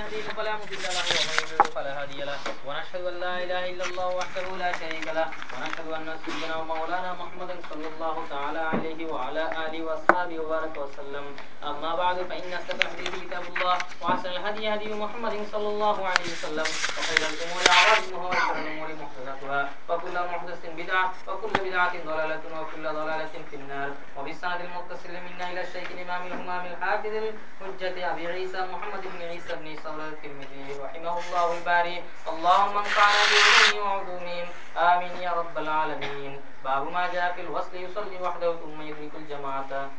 يهديه فلا مضل له ومن يضلل فلا هادي له. ونشهد أن لا إله إلا الله وحده لا شريك له. ونشهد أن سيدنا ومولانا محمدا صلى الله تعالى عليه وعلى آله وأصحابه وبارك وسلم. أما بعد فإن أصدق الحديث كتاب الله وأحسن الهدي هدي محمد صلى الله عليه وسلم. وخير الأمور عوامها وشر الأمور محدثاتها. وكل محدث بدعة وكل بدعة ضلالة وكل ضلالة في النار. وبالسند المتصل منا إلى الشيخ الإمام الهمام الحافظ الحجة أبي عيسى محمد بن عيسى بن ثور الترمذي رحمه الله الباري. اللهم انفعنا بعلومه وعلومهم آمين يا رب العالمين. باب ما جاء في الوصل يصلي وحده ثم يدرك الجماعة.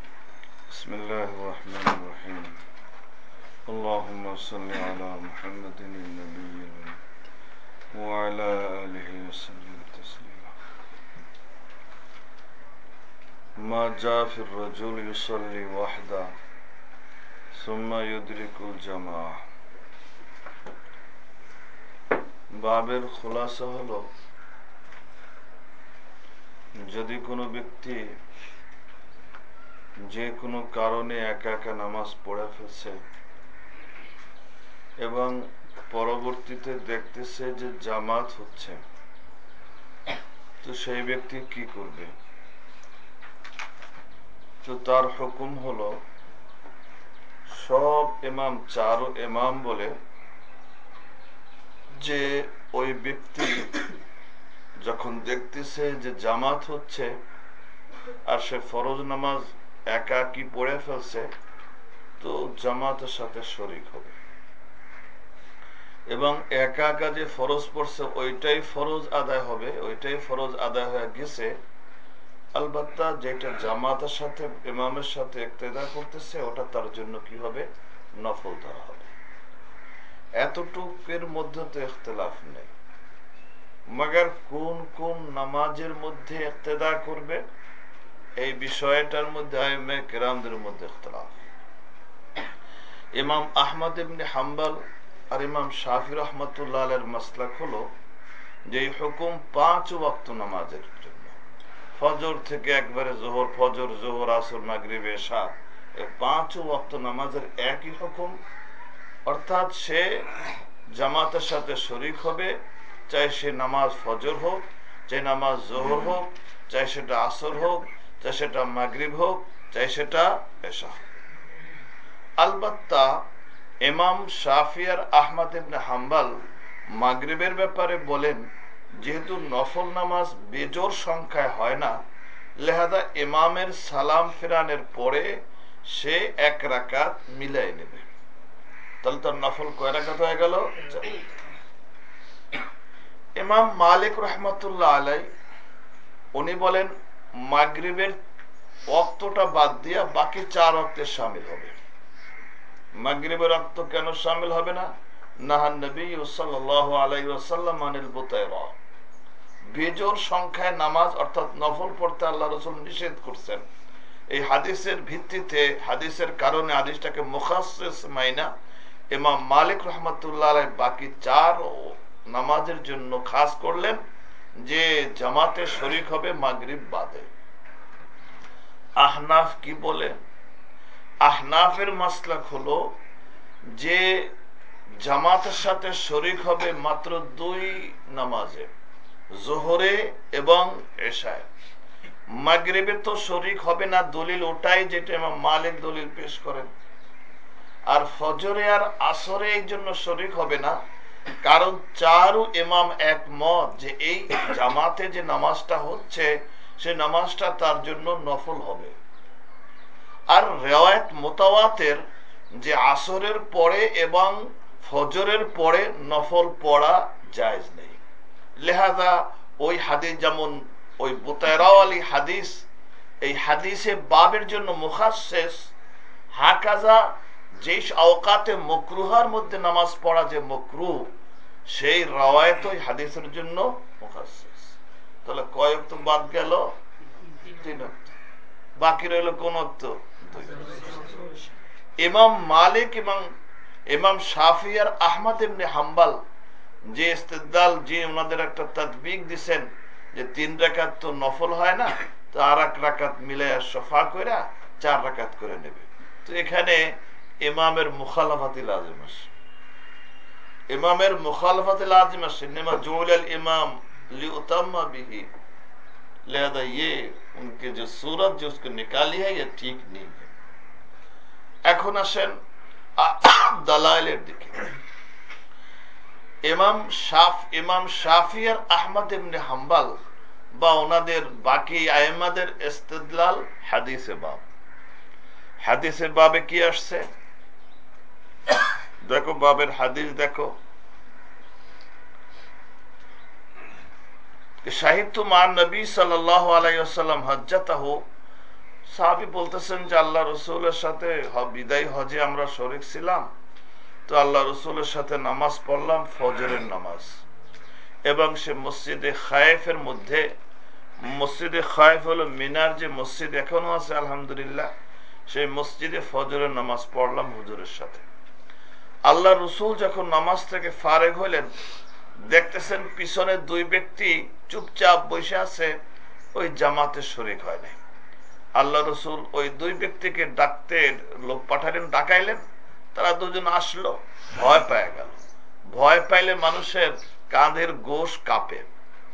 بسم الله الرحمن الرحيم. اللهم صل على محمد النبي وعلى آله وسلم تسليما. ما جاء في الرجل يصلي وحده ثم يدرك الجماعة. বাবের খোলাসা হলো, যদি কোনো ব্যক্তি যে কোনো কারণে একা একা নামাজ পড়ে ফেলছে এবং পরবর্তীতে দেখতেছে যে জামাত হচ্ছে, তো সেই ব্যক্তি কি করবে? তো তার হুকুম হলো, সব এমাম চারো এমাম বলে যে ওই ব্যক্তি যখন দেখতেছে যে জামাত হচ্ছে আর সে ফরজ নামাজ একা কি পড়ে ফেলছে, তো জামাতের সাথে শরিক হবে। এবং একা একা যে ফরজ পড়ছে, ওইটাই ফরজ আদায় হবে, ওইটাই ফরজ আদায় হয়ে গেছে। আলবাত্তা যেটা জামাতের সাথে, ইমামের সাথে একতেদা করতেছে, ওটা তার জন্য কি হবে? নফল ধরা হবে। এতটুকের মধ্যে তো ইখতলাফ নেই। মগর কোন কোন নামাজের মধ্যে ইক্তেদা করবে, এই বিষয়টার মধ্যে আইমে কেরামদের মধ্যে ইখতলাফ ইমাম আহমদ ইবনে হাম্বাল আর ইমাম শাফি রহমতুল্লাহ আলের মাসলাক হলো যে হুকুম পাঁচ ওয়াক্ত নামাজের জন্য। ফজর থেকে একবারে জোহর, ফজর, জোহর, আসর, মাগরিব এই পাঁচ ওয়াক্ত নামাজের একই হুকুম অর্থাৎ সে জামাতের সাথে শরিক হবে, চাই সে নামাজ ফজর হোক, চাই নামাজ জোহর হোক, চাই সেটা আসর হোক, চাই সেটা মাগরিব হোক, চাই সেটা এশা আলবাত্তা ইমাম শাফিয়ার আহমদ ইবনে হাম্বাল মাগরিবের ব্যাপারে বলেন, যেহেতু নফল নামাজ বেজোর সংখ্যায় হয় না লেহাদা ইমামের সালাম ফেরানের পরে সে এক রাকাত মিলাই নেবে। তাহলে তার নফল কয় হয়ে গেল? ইমাম মালিক রহমতুল্লাহ আলাই, উনি বলেন, মাগরিবের অক্তটা বাদ দিয়া বাকি চার অক্তের সামিল হবে। মাগরিবের অক্ত কেন সামিল হবে না? আল্লাহ নিষেধ করছেন। এই হাদিসের ভিত্তিতে, হাদিসের কারণে হাদিসটাকে মুখাসিস মাইনা ইমাম মালিক রহমতুল্লাহ বাকি চার নামাজের জন্য খাস করলেন যে জামাতে শরিক হবে, মাগরিব বাদে। আহনাফ কি বলে? আহনাফের মাসলাক হলো যে জামাতের সাথে শরিক হবে মাত্র দুই নামাজে, জোহরে এবং এশায়। মাগরিবে তো শরিক হবে না, দলিল ওটাই যেটা মালিক দলিল পেশ করেন। আর ফজরে আর আসরে এই জন্য শরিক হবে না। কারণ চারু ইমাম একমত যে এই জামাতে যে নামাজটা হচ্ছে, সে নামাজটা তার জন্য নফল হবে। আর রেওয়ায়ত মোতাওয়াতের যে আসরের পরে এবং ফজরের পরে নফল পড়া জায়জ নেই। লেহাজা ওই হাদিস যেমন ওই বুতায়রাও আলী হাদিস, এই হাদিসে বাবের জন্য মুখাশেষ হাকাজা যে আওকাতে মকরুহার মধ্যে নামাজ পড়া যে মকরু, সেই রাওয়ায়ত ওই হাদিসের জন্য তাহলে কয় অক্ত বাদ গেল? অক্ত। বাকি রইল কোন অক্ত? ইমাম মালিক এবং ইমাম শাফি আর আহমদ ইবনে হাম্বাল যে ইস্তেদাল যে ওনাদের একটা তদবিক দিছেন যে তিন রাকাত তো নফল হয় না, তো আর এক রাকাত মিলে সফা করে চার রাকাত করে নেবে। তো এখানে ইমামের মুখালাফাতি লাজম আছে इमामेर मुखालफत लाजिम सिनेमा जोल इमाम लिउतम्मा बिही लिहाजा ये उनके जो सूरत जो उसको निकाली है ये ठीक नहीं है এখন আসেন দালাইলের দিকে ইমাম শাফ ইমাম শাফি আর আহমদ ইবনে হাম্বাল বা ওনাদের বাকি আয়েমাদের ইস্তেদলাল হাদিসে বাব হাদিসের বাবে কি আসছে দেখো বাবের হাদিস দেখো। সাহিত্য নবী সাল্লাহ আলাইসাল্লাম সাহাবি বলতেছেন যে, আল্লাহ রসুলের সাথে বিদায় হজে আমরা শরিক ছিলাম। তো আল্লাহ রসুলের সাথে নামাজ পড়লাম, ফজরের নামাজ। এবং সে মসজিদে খায়েফের মধ্যে, মসজিদে খায়েফ হলো মিনার যে মসজিদ এখনও আছে, আলহামদুলিল্লাহ, সেই মসজিদে ফজরের নামাজ পড়লাম হুজুরের সাথে। আল্লাহ রসুল যখন নামাজ থেকে ফারেক হইলেন, দেখতেছেন পিছনে দুই ব্যক্তি চুপচাপ বসে আছে, ওই জামাতে শরিক হয় নাই। আল্লাহ রসুল ওই দুই ব্যক্তিকে ডাকতে লোক পাঠালেন, ডাকাইলেন, তারা দুজন আসলো, ভয় পেয়ে গেল। ভয় পাইলে মানুষের কাঁধের গোশ কাঁপে।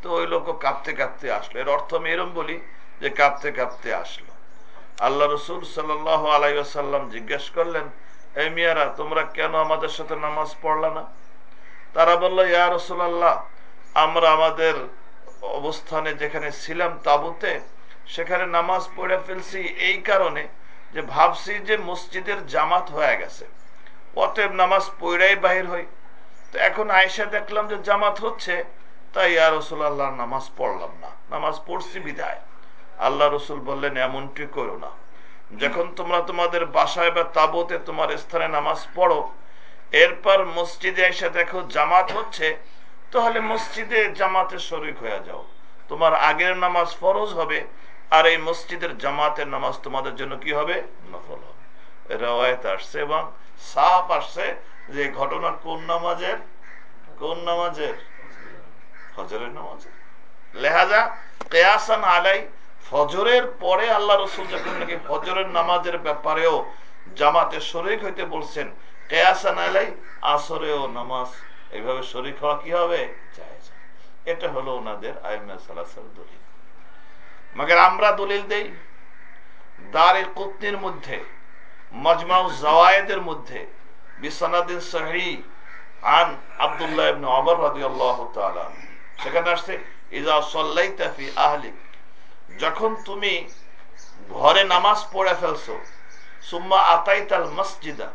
তো ওই লোক কাঁপতে কাঁপতে আসলো। এর অর্থ আমি এরম বলি যে কাঁপতে কাঁপতে আসলো। আল্লাহ রসুল সাল আলাইসাল্লাম জিজ্ঞেস করলেন এই মিয়ারা, তোমরা কেন আমাদের সাথে নামাজ পড়লা না? তারা বলল, ইয়া রসুল আল্লাহ আমরা আমাদের অবস্থানে যেখানে ছিলাম তাবুতে, সেখানে নামাজ পড়ে ফেলছি এই কারণে যে ভাবছি যে মসজিদের জামাত হয়ে গেছে। অতএব নামাজ পড়াই বাহির হই। তো এখন আয়সা দেখলাম যে জামাত হচ্ছে, তাই আর রসুল আল্লাহ নামাজ পড়লাম না। নামাজ পড়ছি বিদায়। আল্লাহ রসুল বললেন, এমনটি করো না। যখন তোমরা তোমাদের বাসায় বা তাবতে তোমার স্থানে নামাজ পড়ো, এরপর মসজিদে এসে দেখো জামাত হচ্ছে, তাহলে মসজিদে জামাতে শরিক হয়ে যাও। তোমার আগের নামাজ ফরজ হবে, আর এই মসজিদের জামাতের নামাজ তোমাদের জন্য কি হবে? নফল হবে। রেওয়ায়ত আসছে এবং সাপ আসছে যে ঘটনা কোন নামাজের? কোন নামাজের? ফজরের নামাজের। লেহাজা কেয়াসান আলাই ফজরের পরে আল্লাহ রসুল যখন নাকি ফজরের নামাজের ব্যাপারেও জামাতে শরিক হইতে বলছেন কেয়াসান আলাই আসরেও নামাজ। এইভাবে শরিক হওয়া কি হবে? এটা হলো ওনাদের দলিল। মগর আমরা দলিল দেই, দারে কুতনির মধ্যে, মজমাউ জাওয়ায়েদের মধ্যে, বিসনাদিন সহি আন আব্দুল্লাহ ইবনে ওমর রাদিয়াল্লাহু তাআলা সেখানে আসছে ইজা সাল্লাইতা ফি আহলিক। যখন তুমি ঘরে নামাজ পড়ে ফেলছো, সুম্মা আতাইতাল মসজিদা,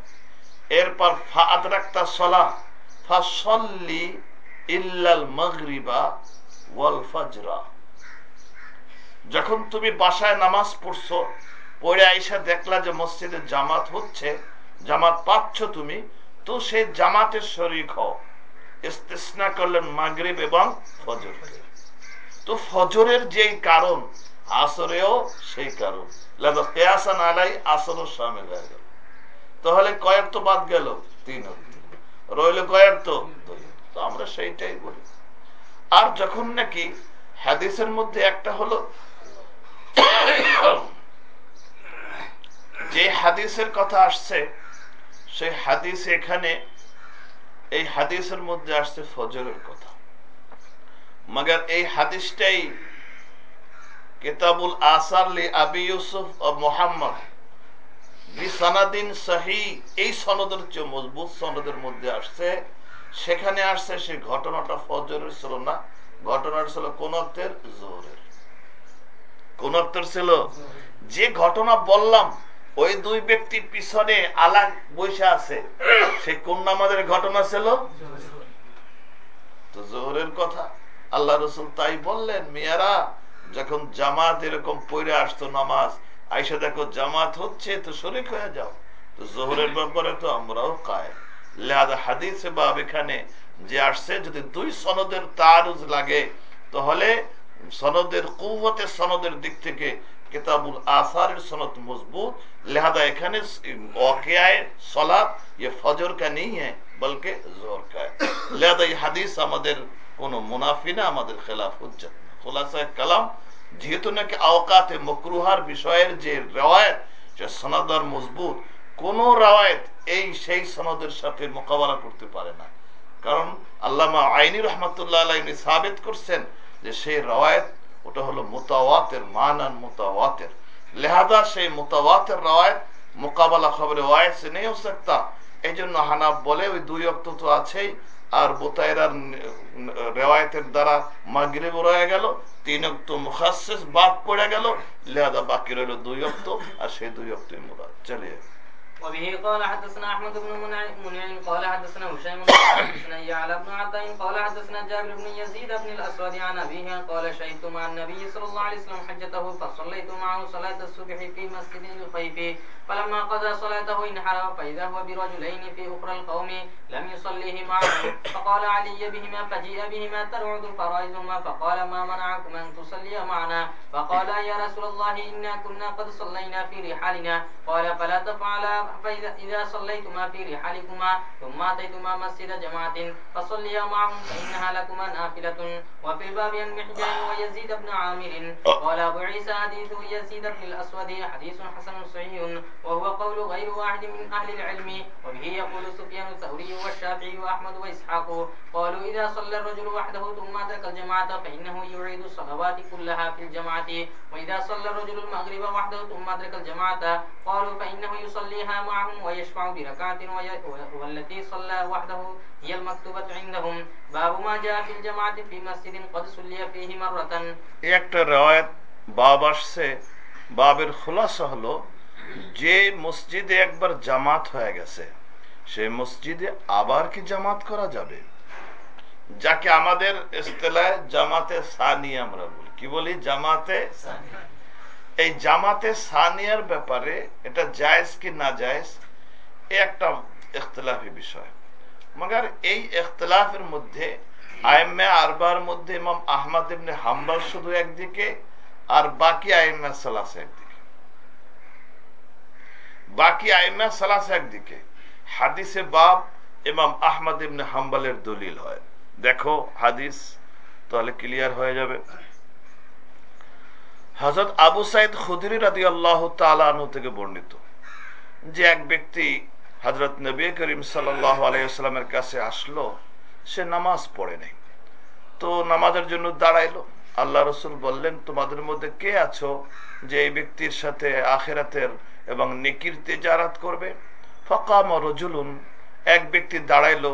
এরপর ফা আদরাকতা সলাহ, ফা সল্লি ইল্লাল মাগরিবা ওয়াল ফাজরা। যখন তুমি বাসায় নামাজ পড়ছো, পড়ে আইসা দেখলা যে মসজিদে জামাত হচ্ছে, জামাত পাচ্ছ তুমি, তো সেই জামাতের শরিক হও। ইস্তেসনা করলেন মাগরিব এবং ফজর। তো ফজরের যে কারণ আসরেও সেই কারণ। কেয়াসান আলাই আসরও সামিল হয়ে গেল। তাহলে কয়েক তো বাদ গেল, তিন রইল কয়েক তো আমরা সেইটাই বলি। আর যখন নাকি হাদিসের মধ্যে একটা হলো, যে হাদিসের কথা আসছে, সেই হাদিস এখানে, এই হাদিসের মধ্যে আসছে ফজরের কথা। মগর এই হাদিসটাই কিতাবুল আসার আবি ইউসুফ ও মোহাম্মদ। বিসানাদিন সাহি, এই সনদের চেয়ে মজবুত সনদের মধ্যে আসছে। সেখানে আসছে সেই ঘটনাটা ফজরের ছিল না। ঘটনাটা ছিল কোন অর্থের? জোহরের। কোন অর্থের ছিল? যে ঘটনা বললাম, ওই দুই ব্যক্তি পিছনে আলাগ বসে আছে। সেই কোন নামাজের ঘটনা ছিল? তো জোহরের কথা। আল্লাহ রসুল তাই বললেন, মেয়েরা যখন জামাত এরকম পইরে আসতো নামাজ, আইসা দেখো জামাত হচ্ছে তো শরিক হয়ে যাও। তো জোহরের ব্যাপারে তো আমরাও কায় লেহাদা হাদিসে বা এখানে যে আসছে, যদি দুই সনদের তার লাগে, তাহলে সনদের কুয়তের সনদের দিক থেকে কেতাবুল আসারের সনদ মজবুত। লেহাদা এখানে সলাপ ফজর কে নেই হ্যাঁ বলকে জোর কে লেহাদা হাদিস আমাদের কোনো মুনাফি না, আমাদের খেলাফ হচ্ছে খোলাসা কালাম যেহেতু নাকি আওকাতে মকরুহার বিষয়ের যে রেওয়ায়ত সে সনাদার মজবুত, কোন রাওয়ায়ত এই সেই সনদের সাথে মোকাবেলা করতে পারে না। কারণ আল্লামা আইনি রহমতুল্লাহ আলাইনি সাবেত করছেন যে সেই রাওয়ায়ত, ওটা হলো মোতাওয়াতের মানান মোতাওয়াতের। লেহাদা সেই মোতাওয়াতের রাওয়ায়ত, মোকাবেলা খবরে ওয়ায়ত সে নেই হো সকতা এই জন্য হানাব বলে ওই দুই অক্ত তো আছেই, আর বোতায়রার রেওয়ায়তের দ্বারা মাগরিব রয়ে গেল তিন অক্ত মুখাসিস বাদ পড়ে গেল, লেহাদা বাকি রইল দুই অক্ত, আর সেই দুই অক্তই মুরাদ। চালিয়ে وبه قال حدثنا أحمد بن منع قال حدثنا هشيم قال حدثنا يعلى بن عطاء قال حدثنا جابر بن يزيد بن الأسود عن أبيه قال شهدت مع النبي صلى الله عليه وسلم حجته فصليت معه صلاة الصبح في مسجد الخيف. فلما قضى صلاته انحرف فإذا هو برجلين في أخرى القوم لم يصليه معه. فقال علي بهما فجيء بهما ترعد فرائزهما فقال ما منعكم أن تصلي معنا؟ فقال يا رسول الله إنا كنا قد صلينا في رحالنا. قال فلا تفعلا فإذا إذا صليتما في رحالكما ثم أتيتما مسجد جماعة فصليا معهم فإنها لكما نافلة. وفي الباب عن محجان ويزيد بن عامر قال أبو عيسى حديث يزيد بن الأسود حديث حسن صحيح وهو قول غير واحد من أهل العلم. وبه يقول سفيان الثوري والشافعي وأحمد وإسحاق قالوا إذا صلى الرجل وحده ثم أدرك الجماعة فإنه يعيد الصلوات كلها في الجماعة. وإذا صلى الرجل المغرب وحده ثم أدرك الجماعة قالوا فإنه يصليها معهم ويشفع بركعة وي- والتي صلى وحده هي المكتوبة عندهم باب ما جاء في الجماعة في مسجد قد صلي فيه مرة এই একটা রেওয়ায়ত বাব আসছে বাবের খোলাসা হলো যে মসজিদে একবার জামাত হয়ে গেছে সেই মসজিদে আবার কি জামাত করা যাবে যাকে আমাদের ইস্তেলায় জামাতে সানি আমরা বলি কি বলি জামাতে এই জামাতে সানিয়ার ব্যাপারে এটা জায়েজ কি না জায়েজ, এ একটা ইখতলাফি বিষয়। মগর এই ইখতলাফের মধ্যে আইমে আরবার মধ্যে ইমাম আহমদ ইবনে হাম্বল শুধু একদিকে আর বাকি আইমে সালাস একদিকে। বাকি আইমে সালাস একদিকে। হাদিসে বাব ইমাম আহমদ ইবনে হাম্বলের দলিল হয়। দেখো হাদিস, তাহলে ক্লিয়ার হয়ে যাবে। হজরত আবু সাইদ খুদরি রাদি আল্লাহ তালু থেকে বর্ণিত যে এক ব্যক্তি হজরত নবী করিম সাল্লাহ আলাইসাল্লামের কাছে আসলো, সে নামাজ পড়ে নাই। তো নামাজের জন্য দাঁড়াইলো। আল্লাহ রসুল বললেন, তোমাদের মধ্যে কে আছো যে এই ব্যক্তির সাথে আখেরাতের এবং নেকির তেজারাত করবে? ফকাম রজুলুন, এক ব্যক্তি দাঁড়াইলো,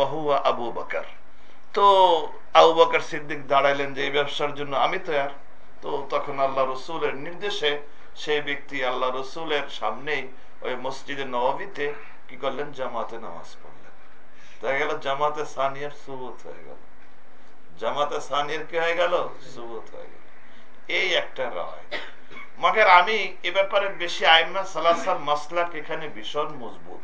ওহুয়া আবু বাকার। তো আবু বাকার সিদ্দিক দাঁড়াইলেন যে, এই ব্যবসার জন্য আমি তৈয়ার। তো তখন আল্লাহ রসুলের নির্দেশে সেই ব্যক্তি আল্লাহ রসুলের সামনেই ওই মসজিদে নবাবিতে কি করলেন? জামাতে নামাজ পড়লেন। দেখা গেল, জামাতে সানিয়ার সুবত হয়ে গেল। জামাতে সানিয়ার কি হয়ে গেল? সুবত হয়ে গেল। এই একটা রায়। মগর আমি এ ব্যাপারে বেশি আইমা সালাসাল মাসলাক এখানে ভীষণ মজবুত।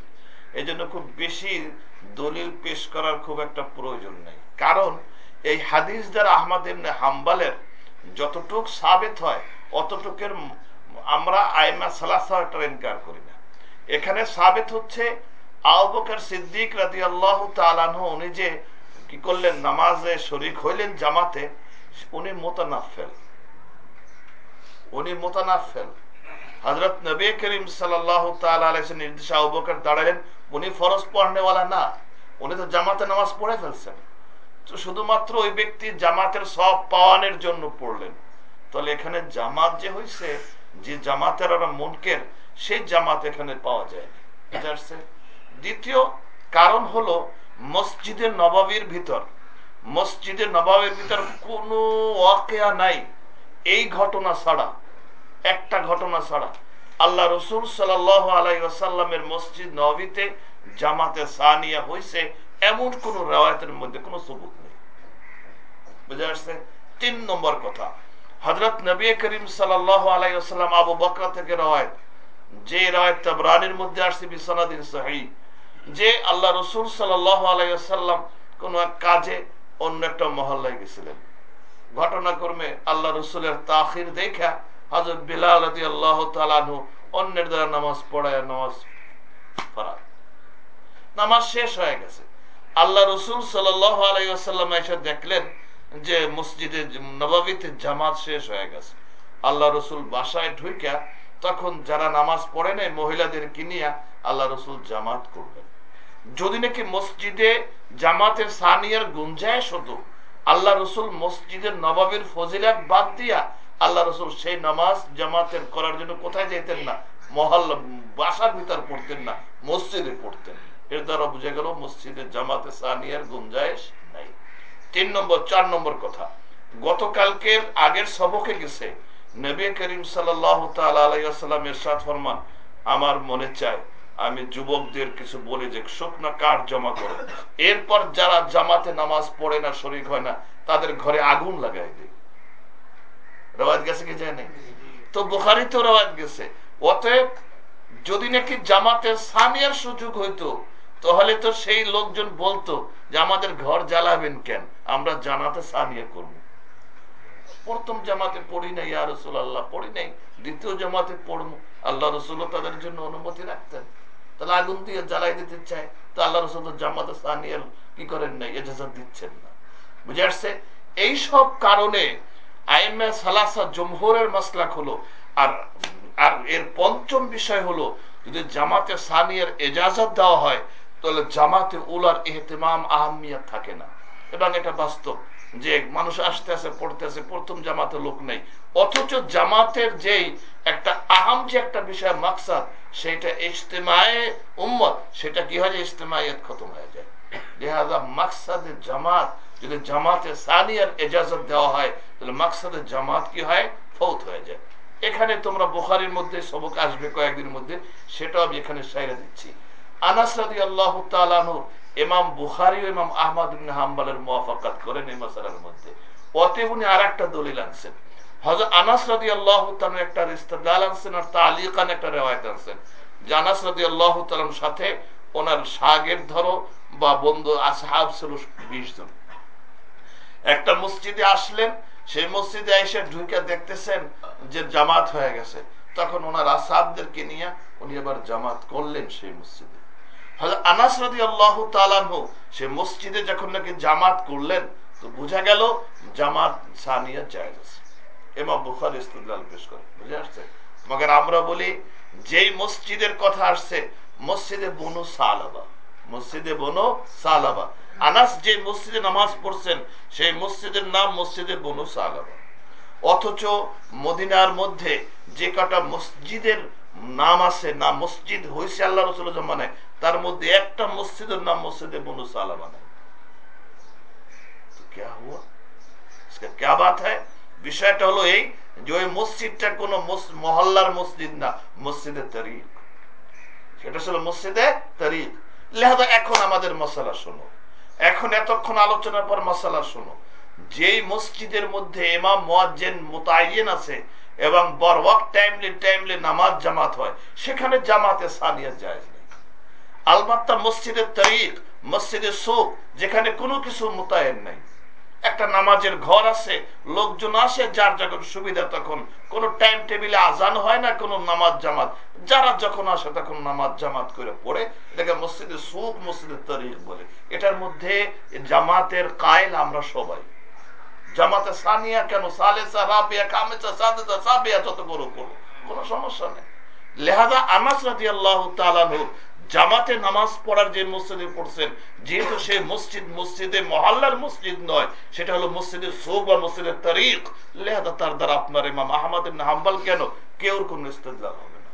এই জন্য খুব বেশি দলিল পেশ করার খুব একটা প্রয়োজন নেই। কারণ এই হাদিস দ্বারা আহমদ হাম্বালের যতটুক সাবেত হয়, অতটুকের আমরা আইমা সালাসাটা ইনকার করি না। এখানে সাবেত হচ্ছে আবুবকর সিদ্দিক রাজি আল্লাহ তালানহ উনি যে কি করলেন, নামাজে শরিক হইলেন জামাতে, উনি মোতানাফেল। উনি মোতানাফেল। হজরত নবী করিম সাল্লাহ তালাইসে নির্দেশ আবুবকর দাঁড়ালেন, উনি ফরজ পড়নেওয়ালা না। উনি তো জামাতে নামাজ পড়ে ফেলছেন। শুধুমাত্র ওই ব্যক্তি জামাতের সব পাওয়ানের জন্য পড়লেন। তাহলে এখানে জামাত যে হয়েছে যে জামাতের ওরা মুনকের, সেই জামাত এখানে পাওয়া যায় দ্বিতীয় কারণ হলো মসজিদের নবাবির ভিতর। মসজিদের নবাবের ভিতর কোনো ওয়াকেয়া নাই। এই ঘটনা ছাড়া, একটা ঘটনা ছাড়া। আল্লাহ রসুল সাল আলাই আসাল্লামের মসজিদ নবীতে জামাতে সানিয়া হয়েছে এমন কোন রেওয়ায়তের মধ্যে কোনো সবুত নেই। বুঝে আসছে? তিন নম্বর কথা হজরত নবী করিম সাল্লাহ আলাইসাল্লাম আবু বকরা থেকে রওয়ায়ত। যে রওয়ায়ত তাবরানির মধ্যে আসছে বিসনাদিন সাহি যে আল্লাহ রসুল আলাইসাল্লাম কোন এক কাজে অন্য একটা মহল্লায় গেছিলেন। ঘটনাক্রমে আল্লাহ রসুলের তাখির দেখা হজরত বিলাল রাদি আল্লাহ তালানহু অন্যের দ্বারা নামাজ পড়ায় নামাজ ফরাত নামাজ শেষ হয়ে গেছে। আল্লাহ রসুল সাল্লাহ আলাইসাল্লাম এসে দেখলেন যে মসজিদে নবাবিতে জামাত শেষ হয়ে গেছে। আল্লাহ রসুল বাসায় ঢুইকা তখন যারা নামাজ পড়ে নাই মহিলাদের কিনিয়া আল্লাহ রসুল জামাত করবেন যদি নাকি মসজিদে জামাতের সানিয়ার গুঞ্জাইশ হতো, আল্লাহ রসুল মসজিদের নবাবের ফজিলাত বাদ দিয়া আল্লাহ রসুল সেই নামাজ জামাতের করার জন্য কোথায় যেতেন না? মহল্লা বাসার ভিতর পড়তেন না, মসজিদে পড়তেন। এর দ্বারা বুঝে গেল মসজিদে জামাতে সানিয়ার গুঞ্জাইশ নাই। তিন নম্বর, চার নম্বর কথা। গতকালকের আগের সবকে গেছে। নবী করিম সাল্লাম এরশাদ ফরমান, আমার মনে চায় আমি যুবকদের কিছু বলি যে, শুকনা কাঠ জমা করে। এরপর যারা জামাতে নামাজ পড়ে না শরীর হয় না, তাদের ঘরে আগুন লাগাই দেয় রেওয়াজ গেছে কি যায় নাই? তো বুখারি তো রেওয়াজ গেছে। অতএব যদি নাকি জামাতের সানিয়ার সুযোগ হইতো তাহলে তো সেই লোকজন বলতো যে আমাদের ঘর জ্বালাবেন কেন? আমরা জানাতে সানিয়া করব। প্রথম জামাতে পড়ি নাই, ইয়া রসুল আল্লাহ পড়ি নাই। দ্বিতীয় জামাতে পড়ব। আল্লাহ রসুল তাদের জন্য অনুমতি রাখতেন। তাহলে আগুন দিয়ে জ্বালাই দিতে চায়। তো আল্লাহ রসুল জামাতে সানিয়ার কি করেন নাই? এজাজত দিচ্ছেন না। বুঝে আসছে? এইসব কারণে আইএমএ সালাসা জমহরের মাসলাক হলো, আর আর এর পঞ্চম বিষয় হলো, যদি জামাতে সানিয়ার এজাজত দেওয়া হয় তাহলে জামাতে উলার এহতেমাম আহমিয়াত থাকে না। এবং এটা বাস্তব যে মানুষ আসতে আসে, পড়তে আসে, প্রথম জামাতে লোক নেই। অথচ জামাতের যেই একটা আহাম যে একটা বিষয়, মাকসাদ, সেটা ইজতেমায়ে উম্মত, সেটা কি হয় যে খতম হয়ে যায়। লিহাজা মাকসাদে জামাত, যদি জামাতে সানিয়ার এজাজত দেওয়া হয়, তাহলে মাকসাদে জামাত কি হয়? ফৌত হয়ে যায়। এখানে তোমরা বোখারির মধ্যে সবক আসবে কয়েকদিনের মধ্যে, সেটাও আমি এখানে সাইরা দিচ্ছি। আনাস রাদি আল্লাহ বুখারি ইমাম মুওয়াফাকাত করেন আর একটা আনাস একটা সাথে ওনার শাগের ধরো বা বন্ধু আসহাব 20 জন। একটা মসজিদে আসলেন, সেই মসজিদে এসে ঢুকে দেখতেছেন যে জামাত হয়ে গেছে। তখন ওনার আসাবদেরকে নিয়ে উনি আবার জামাত করলেন সেই মসজিদে। আনাস রাদি আল্লাহ তালানহু সে মসজিদে যখন নাকি জামাত করলেন, তো বোঝা গেল জামাত সানিয়া জায়েজ আছে। এমা বুখার ইস্তুল্লাল পেশ করে, বুঝে আসছে? মগর আমরা বলি, যেই মসজিদের কথা আসছে, মসজিদে বনু সালাবা, মসজিদে বনু সালাবা। আনাস যে মসজিদে নামাজ পড়ছেন, সেই মসজিদের নাম মসজিদে বনু সালাবা। অথচ মদিনার মধ্যে যে কটা মসজিদের নাম আছে না, মসজিদ হয়েছে আল্লাহ রসুল জমানায়। তার মধ্যে একটা মসজিদের নাম মসজিদে বনু বাত হ্যাঁ? বিষয়টা হলো এই যে ওই মসজিদটা মহল্লার মসজিদ না, মসজিদে তরিক। সেটা ছিল মসজিদে তরিক। লেহাদা এখন আমাদের মশালা শোনো। এখন এতক্ষণ আলোচনার পর মশালা শোনো। যেই মসজিদের মধ্যে এমাম মোয়াজ্জেন মোতায়েন আছে এবং বরওয়াক টাইমলি টাইমলি নামাজ জামাত হয়। সেখানে জামাতে সানিয়া যায় আলমাত্তা মসজিদের তরিক মসজিদের সুখ, যেখানে কোনো কিছু মোতায়েন নাই। একটা নামাজের ঘর আছে, লোকজন আসে, যার যখন সুবিধা তখন কোন টাইম টেবিলে আজান হয় না, কোন নামাজ জামাত। যারা যখন আসে তখন নামাজ জামাত করে পড়ে। এটাকে মসজিদের সুখ মসজিদের তরিক বলে। এটার মধ্যে জামাতের কায়ল আমরা সবাই। জামাতে সানিয়া কেন? সালেসা রাবিয়া কামেসা, সাদেসা, সাবিয়া যত করো করো কোনো সমস্যা নেই। লেহাজা আনাস রাজি আল্লাহ তালানহু জামাতে নামাজ পড়ার যে মসজিদে পড়ছেন, যেহেতু সে মসজিদ, মসজিদে মহল্লার মসজিদ নয়, সেটা হলো মসজিদের সৌক বা মসজিদের তারিখ লেহাদা তার দ্বারা আপনার ইমাম আহমদ হাম্বাল কেন? কেউর কোন ইস্তেদলাল হবে না।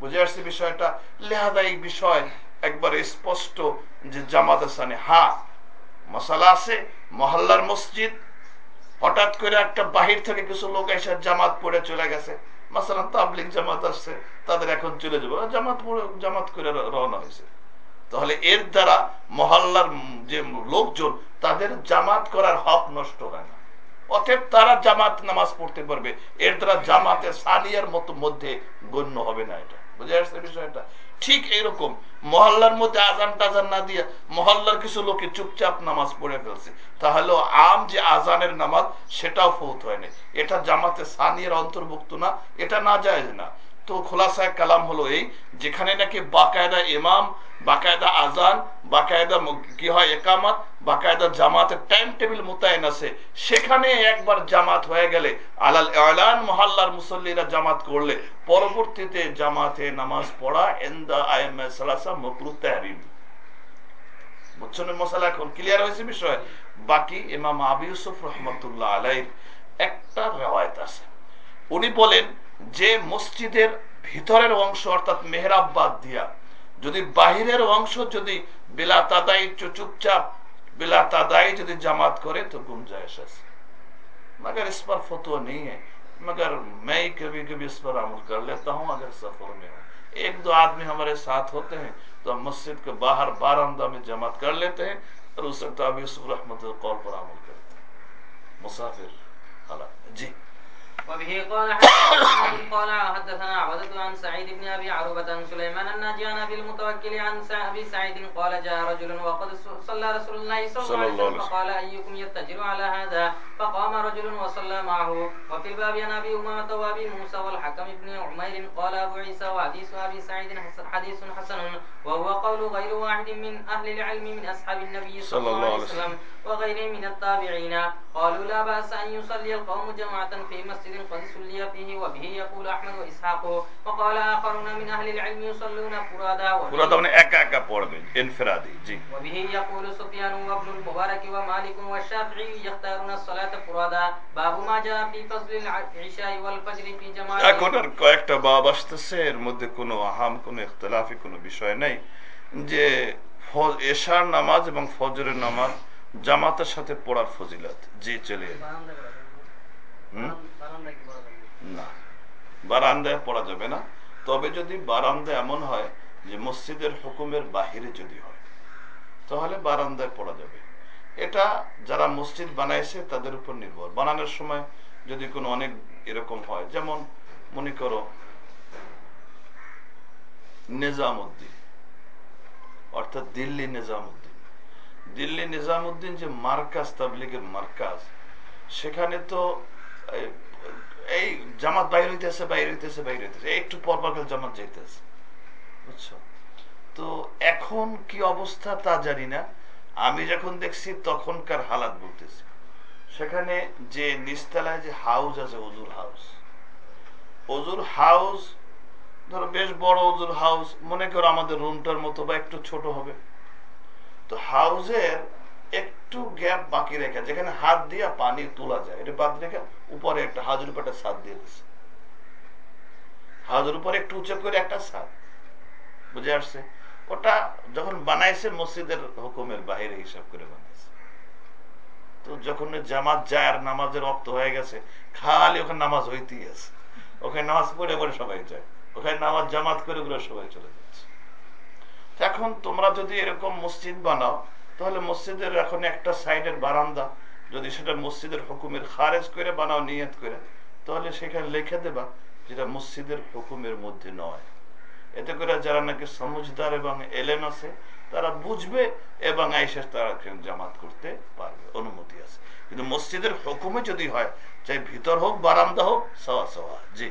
বুঝে আসছে বিষয়টা? লেহাদা এই বিষয় একবারে স্পষ্ট যে জামাত আসানে হ্যাঁ মশালা আছে, মহল্লার মসজিদ হঠাৎ করে একটা বাহির থেকে কিছু লোক এসে জামাত পড়ে চলে গেছে। মাসালাম তাবলিক জামাত আসছে, তাদের এখন চলে যাব। জামাত জামাত করে রওনা হয়েছে। তাহলে এর দ্বারা মহল্লার যে লোকজন, তাদের জামাত করার হক নষ্ট হয় না। অতএব তারা জামাত নামাজ পড়তে পারবে। এর দ্বারা জামাতে সানিয়ার মতো মধ্যে গণ্য হবে না এটা। বুঝে আসছে বিষয়টা? ঠিক এইরকম। মহল্লার মধ্যে আজান টাজান না দিয়ে মহল্লার কিছু লোকে চুপচাপ নামাজ পড়ে ফেলছে। তাহলে আম যে আজানের নামাজ, সেটাও ফৌত হয়নি এটা জামাতে সানিয়ার অন্তর্ভুক্ত না, এটা না যায় না। তো খোলাসা কালাম হলো এই, যেখানে নাকি বাকায়দা ইমাম, বাকায়দা আজান, বাকায়দা কি হয় একামাত, বাকায়দা জামাতের টাইম টেবিল মোতায়েন আছে। সেখানে একবার জামাত হয়ে গেলে, আলাল এলান মহাল্লার মুসল্লিরা জামাত করলে, পরবর্তীতে জামাতে নামাজ পড়া এন্দা আইএমএ সালাসা মকরু তাহরিম। বুঝছেন মশালা এখন? ক্লিয়ার হয়েছে বিষয়? বাকি ইমাম আবি ইউসুফ রহমতুল্লাহ আলাইর একটা রেওয়ায়ত আছে। উনি বলেন যে মসজিদের ভিতরের অংশ অর্থাৎ মেহরাব বাদ দিয়া যদি বাহিরের অংশ যদি বিলা তাদাই চুপচাপ बिला तादाई यदि जमात करे तो गुंजाइश है मगर इस पर फतवा नहीं है मगर मैं ही कभी कभी इस पर अमल कर लेता हूँ अगर सफर में हूँ एक दो आदमी हमारे साथ होते हैं तो हम मस्जिद के बाहर बारामदा में जमात कर लेते हैं और उस वक्त यूसुफ रहमत कौल पर अमल करते हैं मुसाफिर हालात जी وبه قال حدثنا قال حدثنا عبدة عن سعيد بن أبي عروبة عن سليمان الناجي عن ابي المتوكل عن أبي سعيد قال جاء رجل وقد صلى رسول الله صلى الله عليه وسلم فقال أيكم يتجر على هذا؟ فقام رجل وصلى معه. وفي الباب عن أبي أمامة وأبي موسى والحكم بن عمير قال أبو عيسى وحديث أبي سعيد حديث حسن وهو قول غير واحد من أهل العلم من أصحاب النبي صلى الله عليه وسلم. وغيرهم من التابعين. قالوا لا بأس أن يصلي القوم جماعة في مسجد قد صلي فيه وبه يقول أحمد وإسحاق وقال آخرون من أهل العلم يصلون فرادا فرادا মানে একা একা পড়বে ইনফিরাদি জি وبه يقول سفيان وابن المبارك ومالك والشافعي يختارون الصلاة فرادا باب ما جاء في فضل العشاء والفجر في جماعة এখন আর কয়েকটা বাব আসতেছে এর মধ্যে কোনো আহাম কোনো ইখতলাফি কোনো বিষয় নেই যে এশার নামাজ এবং ফজরের নামাজ জামাতের সাথে পড়ার ফজিলত জি চলে না। বারান্দায় পড়া যাবে না। তবে যদি বারান্দা এমন হয় যে মসজিদের হুকুমের বাহিরে যদি হয়, তাহলে বারান্দায় পড়া যাবে। এটা যারা মসজিদ বানাইছে, তাদের উপর নির্ভর। বানানোর সময় যদি কোনো অনেক এরকম হয়, যেমন মনে করো, নিজামুদ্দিন, অর্থাৎ দিল্লি নিজামুদ্দিন। দিল্লি নিজামুদ্দিন যে মার্কাজ, তাবলিগের মার্কাজ, সেখানে তো এই জামাত বাইর হইতেছে বাইর হইতেছে বাইর হইতেছে। একটু পর পর জামাত যাইতেছে। বুঝছ? তো এখন কি অবস্থা তা জানি না। আমি যখন দেখছি তখনকার হালাত বলতেছি। সেখানে যে নিস্তালায় যে হাউস আছে, অজুর হাউস অজুর হাউস ধরো বেশ বড় অজুর হাউস মনে করো আমাদের রুমটার মতো বা একটু ছোট হবে। তো হাউসের একটু গ্যাপ বাকি রেখে, যেখানে হাত দিয়ে পানি তোলা যায়, এটা বাদ রেখে উপরে একটা হাজুর উপরে একটা ছাদ দিয়ে দিচ্ছে হাজুর উপরে একটু উঁচু করে একটা ছাদ। বুঝে আসছে? ওটা যখন বানাইছে, মসজিদের হুকুমের বাহিরে হিসাব করে বানাইছে। তো যখন জামাত যায় আর নামাজের রপ্ত হয়ে গেছে, খালি ওখানে নামাজ হইতেই আছে। ওখানে নামাজ পড়ে পড়ে সবাই যায়। ওখানে নামাজ জামাত করে করে সবাই চলে যাচ্ছে। এখন তোমরা যদি এরকম মসজিদ বানাও তাহলে মসজিদের এখন একটা সাইডের বারান্দা। যদি সেটা মসজিদের হুকুমের খারেজ করে বানাও নিয়ত করে তাহলে সেখানে লিখে দেবা যেটা মসজিদের হুকুমের মধ্যে নয়। এতে করে যারা নাকি সমুজদার এবং এলেন আছে তারা বুঝবে এবং আইসে তারা জামাত করতে পারবে অনুমতি আছে। কিন্তু মসজিদের হুকুমে যদি হয় চাই ভিতর হোক বারান্দা হোক সওয়া সওয়া। জি।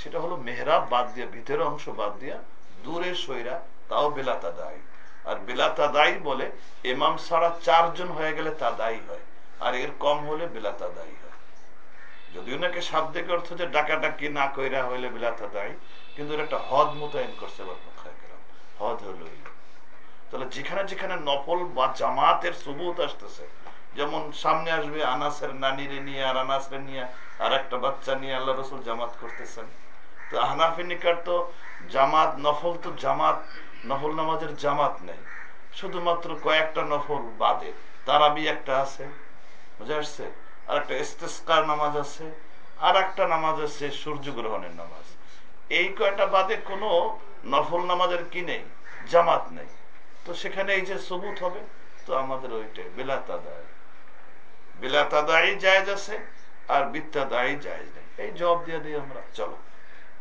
সেটা হলো মেহরাব বাদ দিয়া ভিতরের অংশ বাদ দিয়া দূরে সইরা তাও বেলাতা দায়ী। আর বেলাতা দায়ী বলে এমাম ছাড়া চারজন হয়ে গেলে তা দায়ী হয়। আর এর কম হলে বেলাতা দায়ী হয়। যদিও নাকি শাব্দিক অর্থ যে ডাকাডাকি না কইরা হইলে বেলাতা দায়ী, কিন্তু একটা হদ মোতায়েন করছে হদ হলো তাহলে যেখানে যেখানে নফল বা জামাতের সবুত আসতেছে, যেমন সামনে আসবে আনাসের নানিরে নিয়ে, আর আনাসরে নিয়ে, আর একটা বাচ্চা নিয়ে আল্লাহ রসুল জামাত করতেছেন। তো হানাফি নিকার তো জামাত নফল তো জামাত, নফল নামাজের জামাত নেই। শুধুমাত্র কয়েকটা নফল বাদে। তারাবি একটা আছে, বুঝে আসছে? আর একটা ইস্তেস্কার নামাজ আছে আর একটা নামাজ আছে সূর্য গ্রহণের নামাজ। এই কয়টা বাদে কোনো নফল নামাজের কি নেই? জামাত নেই। তো সেখানে এই যে সবুত হবে, তো আমাদের ওইটাই। বিলাতাদায় বিলাতাদায়ী জায়েজ আছে, আর বিত্তাদায়ী জায়েজ নেই। এই জবাব দিয়ে দিই আমরা। চলো।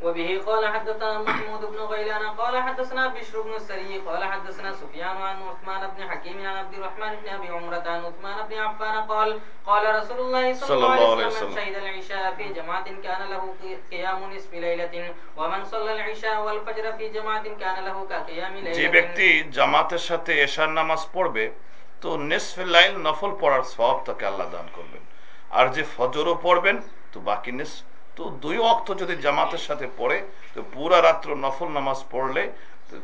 وبه قال حدثنا محمود بن غيلان قال حدثنا بشر بن السري قال حدثنا سفيان عن عثمان بن حكيم عن عبد الرحمن بن ابي عمرة عن عثمان بن عفان قال قال رسول الله صلى الله عليه وسلم من شهد العشاء في جماعة كان له قيام نصف ليلة ومن صلى العشاء والفجر في جماعة كان له كقيام ليلة যে ব্যক্তি জামাতের সাথে এশার নামাজ পড়বে তো নিসফে লাইল নফল পড়ার সওয়াব তাকে আল্লাহ দান করবেন আর যে ফজরও পড়বেন তো বাকি নিস তো দুই অক্ত যদি জামাতের সাথে পড়ে তো পুরা রাত্র নফল নামাজ পড়লে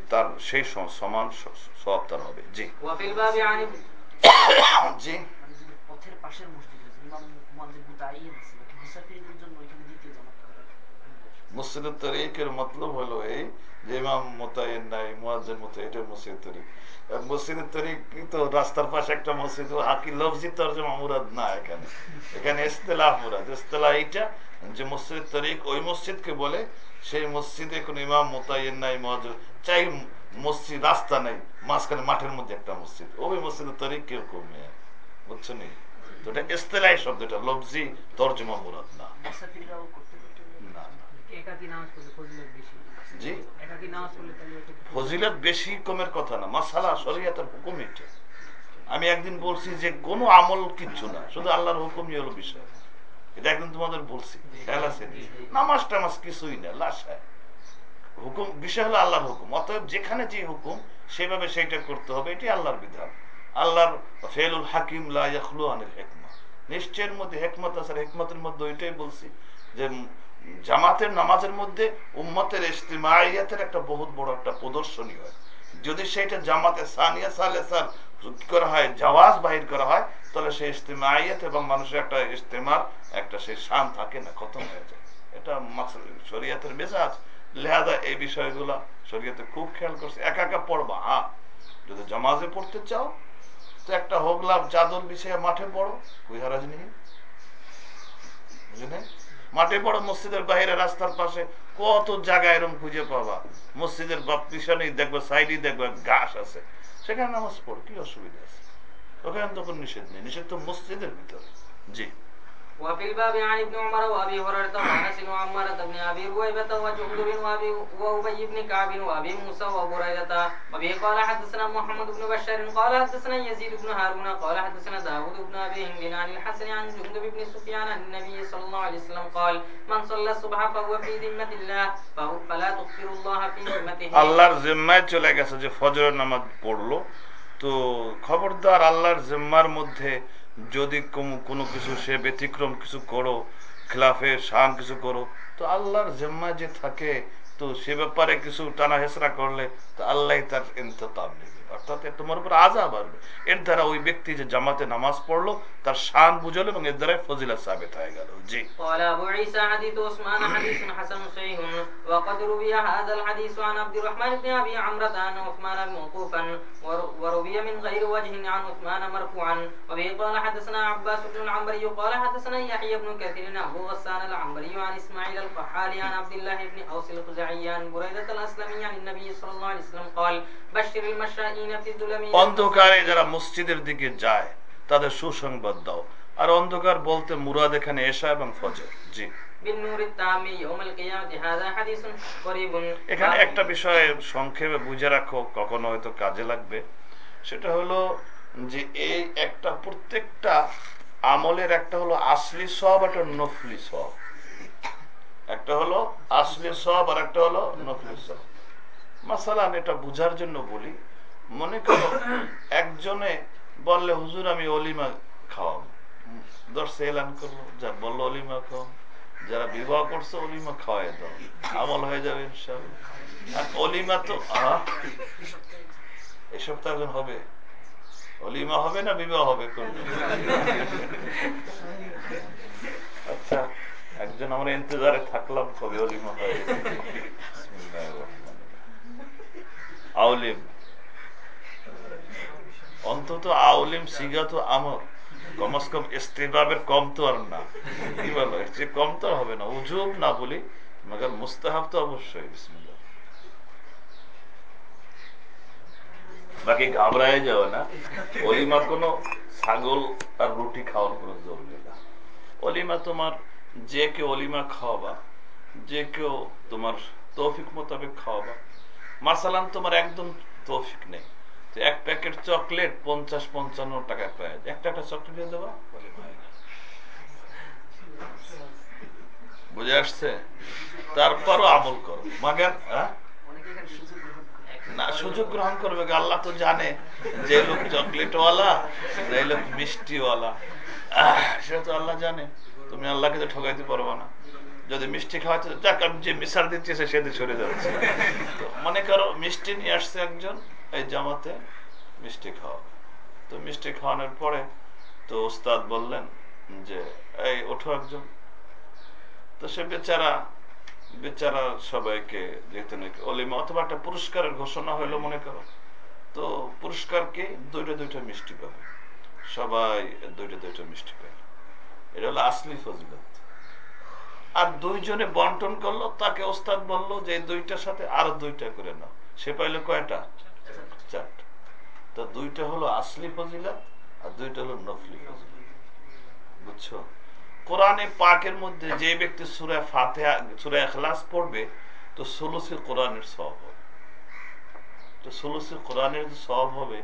তার সেই সমান সব তার হবে। জি। জি। মতলব হলো এই এটা তরিক। তো রাস্তার পাশে একটা মসজিদ লফজি না এখানে। এখানে মুরাদ। ইস্তেলাহ এইটা যে মসজিদের তরিক ওই মসজিদকে বলে সেই মসজিদে কোনো ইমাম মোতায়েন নাই মুয়াজ্জিন চাই মসজিদ রাস্তা নাই মাঝখানে মাঠের মধ্যে একটা মসজিদ। ওই মসজিদের তরিক কেউ কমে বুঝছ নি? তো এটা লফজি তর্জমা মুরাদ না। জি? ফজিলত বেশি কমের কথা না। মাসালা শরীয়তের হুকুম এটা। আমি একদিন বলছি যে কোনো আমল কিচ্ছু না। শুধু আল্লাহর হুকুমই হলো বিষয়। এটা একদিন তোমাদের বলছি, খেয়াল আছে? নামাজ টামাজ কিছুই না লাশায় হুকুম, বিষয় হলো আল্লাহর হুকুম। অতএব যেখানে যে হুকুম, সেভাবে সেইটা করতে হবে এটি আল্লাহর বিধান। আল্লাহর ফেলুল হাকিম লা ইয়াখলু আনিল নিশ্চয়ের মধ্যে হেকমত আছে হেকমতের মধ্যে ওইটাই বলছি যে জামাতের নামাজের মধ্যে উম্মতের ইস্তেমাইয়াতের একটা বহুত বড় একটা প্রদর্শনী হয়। যদি সেটা জামাতে সানিয়া সালেসার কি করা হয়, জাওয়াজ বাহির করা হয়, তাহলে সেই ইস্তেমাইয়াত এবং মানুষের একটা ইস্তেমার একটা সেই শান থাকে না, খতম হয়ে যায়। এটা শরীয়তের মেজাজ। লেহাদা এই বিষয়গুলা শরীয়তে খুব খেয়াল করছে। একা একা পড়বা হ্যাঁ। যদি জামাজে পড়তে চাও, তো একটা হোগলাভ চাদর বিছিয়ে মাঠে পড়ো, কুই হারাজ নেই? বুঝলে মাঠে পড়ো, মসজিদের বাইরে রাস্তার পাশে কত জায়গা এরকম খুঁজে পাবা। মসজিদের পিছনেই দেখবে সাইডে দেখবে, ঘাস আছে। সেখানে নামাজ পড়ো, কি অসুবিধা আছে? ওখানে তখন নিষেধ নেই। নিষেধ তো মসজিদের ভিতরে। জি। وفي الباب عن ابن عمر وابي هريره وانس وعمارة بن ابي رويبة وجندب وابي وابي بن كعب وابي موسى وابو هريرة وبه قال حدثنا محمد بن بشار قال حدثنا يزيد بن هارون قال حدثنا داود بن ابي هند عن الحسن عن جندب بن سفيان عن النبي صلى الله عليه وسلم قال من صلى الصبح فهو في ذمة الله فهو- فلا تغفر الله في ذمته আল্লাহর জিম্মায় চলে গেছে যে ফজরের নামাজ পড়লো তো খবরদার আল্লাহর জিম্মার মধ্যে যদি কোন- কিছু সে ব্যতিক্রম কিছু করো, খিলাফে শান কিছু করো, তো আল্লাহর জেম্মা যে থাকে, তো সে ব্যাপারে কিছু টানা হেসরা করলে, তো আল্লাহ তার ইন্ততাম নেবে অর্থাৎ তোমার উপর আজা আসবে। এর দ্বারা ওই ব্যক্তি যে জামাতে নামাজ পড়ল তার শান বুঝলো এবং এর দ্বারাই ফজিলা সাবেত হয়ে গেল জি قال أبو عيسى حديث عثمان حديث حسن صحيح وقد روي هذا الحديث عن عبد الرحمن بن أبي عمرة عن عثمان موقوفا ور- وروي من غير وجه عن عثمان مرفوعا وبه قال حدثنا عباس بن العنبري قال حدثنا يحيى بن كثير أبو غسان العنبري عن إسماعيل القحالي عن عبد الله بن أوس الخزاعي عن بريدة الأسلمي عن النبي صلى الله عليه وسلم قال بشر المشائين في الظلم অন্ধকারে যারা মসজিদের দিকে যায় তাদের সুসংবাদ দাও। আর অন্ধকার বলতে মুরাদ এখানে এসা এবং ফজর। জি। এখানে একটা বিষয় সংক্ষেপে বুঝে রাখো কখনো হয়তো কাজে লাগবে। সেটা হলো যে এই একটা প্রত্যেকটা আমলের একটা হলো আসলি সব একটা নফলি সব একটা হলো আসলি সব আর একটা হলো নফলি সব মাসালান এটা বুঝার জন্য বলি মনে করো একজনে বললে, হুজুর, আমি অলিমা খাওয়াবো। দর্শে এলান করল যা বলল, অলিমা খাওয়াবো যারা বিবাহ করছে, অলিমা খাওয়াই দাও। আমল হয়ে যাবে আর অলিমা তো এই সপ্তাহ এখন হবে। অলিমা হবে না বিবাহ হবে? আচ্ছা একজন আমরা ইন্তজারে থাকলাম কবে অলিমা হয় আউলিম অন্তত আউলিম সিগা তো আমর। কম ইস্তেবাবের কম তো আর না। কি বলো? চেয়ে কম তো হবে না। উজুব না বলি, মগর মুস্তাহাব তো অবশ্যই বাকি ঘাবড়ায় না। অলিমা কোনো ছাগল আর রুটি খাওয়ার কোনো জরুরি না। অলিমা তোমার যে কেউ অলিমা খাওয়াবা, যে কেউ তোমার তৌফিক মোতাবেক খাওয়াবা। মাসালান তোমার একদম তৌফিক নেই। এক প্যাকেট চকলেট পঞ্চাশ পঞ্চান্ন টাকা যায় একটা একটা চকলেট দিয়ে দেবা। বুঝে আসছে? তারপরও আমল করো। মাগার হ্যাঁ? না, সুযোগ গ্রহণ করবে আল্লাহ তো জানে যে লোক চকলেটওয়ালা এই লোক মিষ্টিওয়ালা। সেটা তো আল্লাহ জানে। তুমি আল্লাহকে তো ঠকাইতে পারবে না। যদি মিষ্টি আমি যে মিশাল দিচ্ছি, সে সেদিন সরে যাচ্ছে। মনে করো, মিষ্টি নিয়ে আসছে একজন। এই জামাতে মিষ্টি খাওয়াবে তো মিষ্টি খাওয়ানোর পরে তো ওস্তাদ বললেন যে, এই, ওঠো একজন। তো সে বেচারা বেচারা সবাইকে নাকি অলিমা অথবা একটা পুরস্কারের ঘোষণা হইল মনে করো। তো পুরস্কার কি? দুইটা দুইটা মিষ্টি পাবে। সবাই দুইটা দুইটা মিষ্টি পাবে এটা হলো আসলি ফজিলত। আর দুইজনে বন্টন করল, তাকে ওস্তাদ বলল যে দুইটার সাথে আরও দুইটা করে নাও। সে পাইলো কয়টা? তো দুইটা হলো আসলি ফজিলত আর দুইটা হলো নফলি বুঝছ? কোরআনে পাকের মধ্যে যে ব্যক্তি সুরা ফাতেহা, সুরা এখলাস পড়বে, তো ষোলশি কোরআনের সব হবে। তো কোরআনের সব হবে,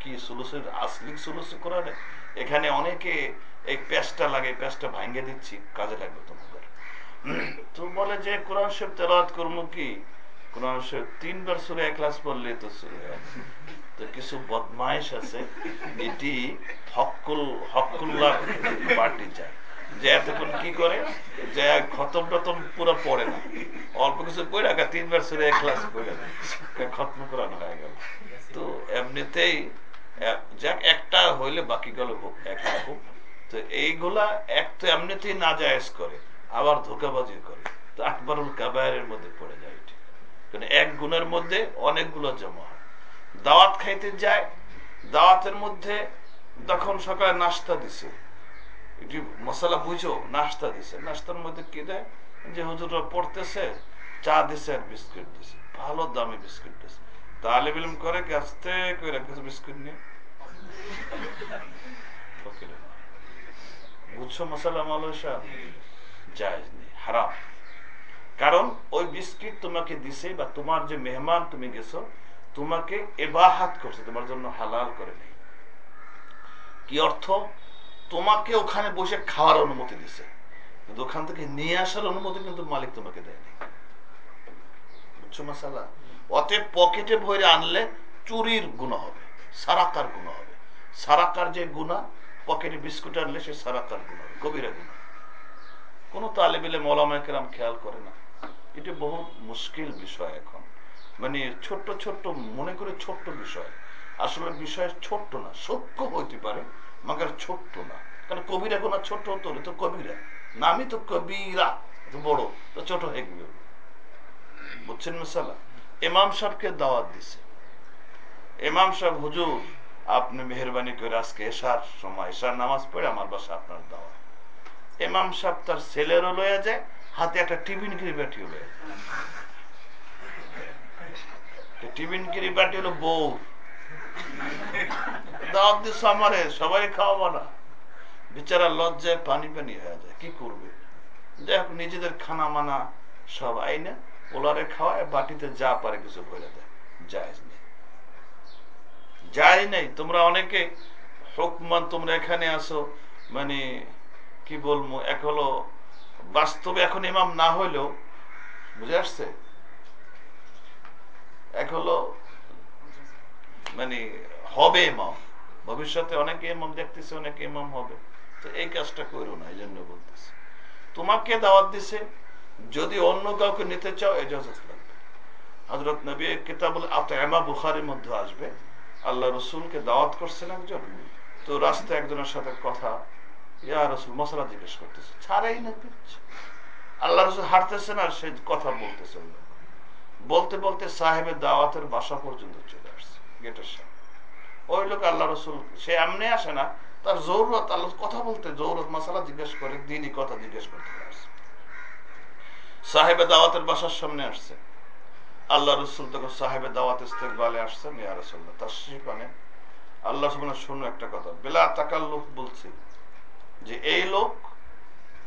কি ষোলশির আসলিক ষোলশি কোরআনে? এখানে অনেকে এই প্যাসটা লাগে প্যাসটা ভাঙ্গে দিচ্ছি, কাজে লাগবে তোমাদের। তো বলে যে কোরআন শরীফ তেলাওয়াত করব কি? কোরআন শরীফ তিনবার সুরে এক ক্লাস পড়লে তো সুরে। তো কিছু বদমাইশ আছে এটি হকুল হকুল্লাহ পার্টি চায়। যে এতক্ষণ কি করে? যে খতম টতম পুরো পড়ে না। অল্প কিছু পড়ে রাখা তিনবার সুরে এক ক্লাস পড়ে খতম করানো হয়ে গেল। তো এমনিতেই যাক, একটা হইলে বাকি গেল একরকম তো এইগুলা এক তো এমনিতেই না জায়েজ করে, আবার ধোকাবাজি করে। তো আকবরুল কাবায়ের মধ্যে পড়ে যায় এটি। কারণ এক গুণের মধ্যে অনেকগুলো জমা দাওয়াত খাইতে যায়, দাওয়াতের মধ্যে তখন সকালে নাস্তা দিছে। এটি মশলা বুঝো, নাস্তা দিছে। নাস্তার মধ্যে কি দেয়? যে হুজুররা পড়তেছে, চা দিছে আর বিস্কুট দিছে। ভালো দামি বিস্কুট দিছে। তাহলে বিলম করে কি করে কিছু বিস্কুট নিয়ে। বুঝছ মশলা মালসা জায়েজ নেই, হারাম। কারণ ওই বিস্কিট তোমাকে দিছে বা তোমার যে মেহমান তুমি গেছো তোমাকে এবাহাত করছে, তোমার জন্য হালাল করে নেই। কি অর্থ? তোমাকে ওখানে বসে খাওয়ার অনুমতি দিছে। কিন্তু ওখান থেকে নিয়ে আসার অনুমতি কিন্তু মালিক তোমাকে দেয়নি। পকেটে ভরে আনলে চুরির গুণা হবে, সারাকার গুণা হবে। সারাকার যে গুণা পকেটে বিস্কুট আনলে সে সারাকার গুণা হবে কবিরা গুণা কোনো তালেবেলে মলামায়াম খেয়াল করে না। এটা বহু মুশকিল বিষয় এখন। মানে ছোট্ট ছোট্ট, মনে করে ছোট্ট বিষয়। আসলে বিষয় ছোট্ট না, সূক্ষ্ম হইতে পারে, মাগার ছোট্ট না। কারণ কবিরা গোনা ছোট হতো তো কবিরা। নামই তো কবিরা বড়, তো ছোট হয়ে গেল। বুঝছেন মশালা? ইমাম সাহেবকে দাওয়াত দিছে। ইমাম সাহেব, হুজুর, আপনি মেহরবানি করে আজকে এশার সময়, এশার নামাজ পড়ে আমার বাসা আপনার দাওয়াত ইমাম সাহেব তার ছেলেরও লয়ে যায়, হাতে একটা টিফিন কিরি বাটিও লয়ে যায়। টিফিন কিরি বাটি হলো বউ। দাওয়াত দিস আমারে সবাই খাওয়াবো না। বেচারা লজ্জায় পানি পানি হয়ে যায়, কি করবে? যাই নিজেদের খানা মানা সব আইনে, ওলারে খাওয়ায়, বাটিতে যা পারে কিছু ভরে দেয়। জায়েজ নেই। যাই নেই। তোমরা অনেকে হুকমান তোমরা এখানে আসো মানে কি বলব, এক হলো বাস্তবে এখন ইমাম না হইলেও, বুঝে আসছে? এক হলো মানে হবে ইমাম। ভবিষ্যতে অনেকে ইমাম দেখতেছে, অনেকে ইমাম হবে। তো এই কাজটা করো না এই জন্য বলতেছে। তোমাকে দাওয়াত দিছে, যদি অন্য কাউকে নিতে চাও, এজাজত লাগবে। হজরত নবী কিতাবুল আতএমা বুখারির মধ্যে আসবে। আল্লাহ রসুলকে দাওয়াত করছেন একজন। তো রাস্তায় একজনের সাথে কথা, ইয়া রসুল, মশলা জিজ্ঞেস করতেছে। ছাড়াই না আল্লাহ রসুল হাঁটতেছেন আর সে কথা বলতেছে। ওই লোক। বলতে বলতে সাহেবের দাওয়াতের বাসা পর্যন্ত চলে আসছে, গেটের সামনে। ওই লোক আল্লাহ রসুল, সে এমনি আসে না, তার জরুরত, আল্লাহ কথা বলতে জরুরত মশালা জিজ্ঞেস করে, দিনই কথা জিজ্ঞেস করতে আসছে। দাওয়াতের বাসার সামনে আসছে। আল্লাহ রসুল তখন সাহেবে দাওয়াত ইস্তেকবালে আসছেন, ইয়া রসুল্লাহ তার শিপানে আল্লাহ সুবহানাহু শুনো একটা কথা, বেলা তাকাল্লুফ বলছি যে, এই লোক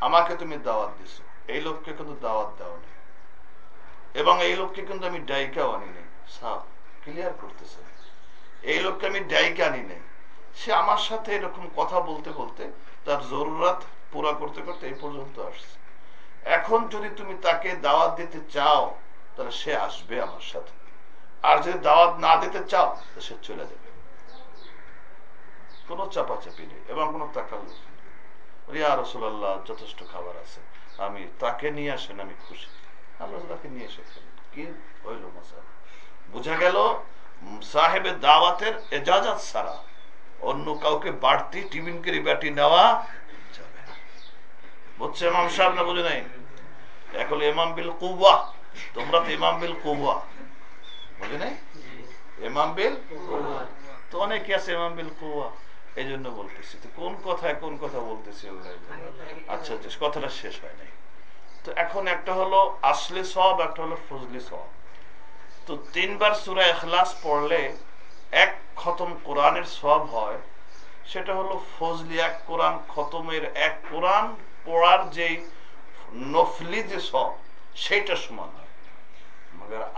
আমাকে তুমি দাওয়াত দিছো, এই লোককে কিন্তু দাওয়াত দাও নি এবং এই লোককে কিন্তু আমি ডাইকাও আনি নাই। সাফ ক্লিয়ার করতেছে। এই লোককে আমি ডাইকে আনি নাই। সে আমার সাথে এরকম কথা বলতে বলতে তার জরুরত পুরা করতে করতে এই পর্যন্ত আসছে। এখন যদি তুমি তাকে দাওয়াত দিতে চাও, তাহলে সে আসবে আমার সাথে। আর যদি দাওয়াত না দিতে চাও সে চলে যাবে। কোনো চাপাচাপি নেই এবং কোনো তাকাল রিয়া রসুল্লাহ যথেষ্ট খাবার আছে। আমি তাকে নিয়ে আসেন, আমি খুশি। আল্লাহ তাকে নিয়ে এসেছেন কি? হইল মশাল বোঝা গেল উম, সাহেবের দাওয়াতের এজাজত ছাড়া অন্য কাউকে বাড়তি টিফিন করে ব্যাটি নেওয়া যাবে না। বুঝছে ইমাম সাহেব না বুঝে নাই? এখন ইমাম বিল কুবা তোমরা তো ইমাম বিল কুবা বুঝে নাই? ইমাম বিল তো অনেকে আছে ইমাম বিল কুবা এই জন্য বলতেছি। তো কোন কথায় কোন কথা বলতেছি আল্লাহ আচ্ছা আচ্ছা কথাটা শেষ হয় নাই। তো এখন একটা হলো আসলে সব একটা হলো ফজলি সব তো তিনবার সুরা এখলাস পড়লে এক খতম কোরআনের সব হয়, সেটা হলো ফজলি এক কোরআন, খতমের এক কোরআন পড়ার যেই নফলি যে সব সেইটা সমান হয়।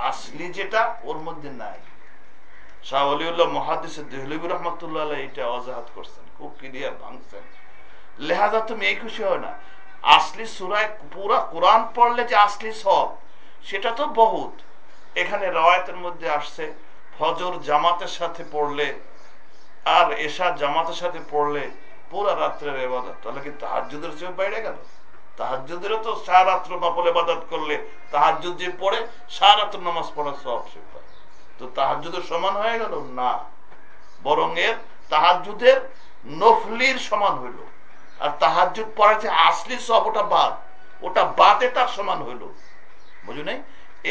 আসলি যেটা, ওর মধ্যে নাই। শাহ অলিউল্লাহ মহাদিসে দেহলিবুর রহমতুল্লাহ এটা অজাহাত করছেন, খুব ক্লিয়ার ভাঙছেন। লেহাজা তুমি এই খুশি হয় না। আসলি সুরায় পুরা কোরআন পড়লে যে আসলি সব, সেটা তো বহুত। এখানে রওয়ায়তের মধ্যে আসছে, ফজর জামাতের সাথে পড়লে আর এশা জামাতের সাথে পড়লে পুরা রাত্রের এবাদত তাহলে কি তাহাজুদের চেয়ে বাইরে গেল? তাহাজুদেরও তো সারাত্র রাত্র নফল এবাদত করলে তাহাজুদ যে পড়ে সারা রাত্র নামাজ পড়ার সব সে তো তাহাজুদের সমান হয়ে গেল? না। বরং এর তাহাজুদের নফলির সমান হইল। আর তাহাজুদ পড়ার যে আসলি সব ওটা বাদ। ওটা বাদে তার সমান হইল। বুঝু নাই?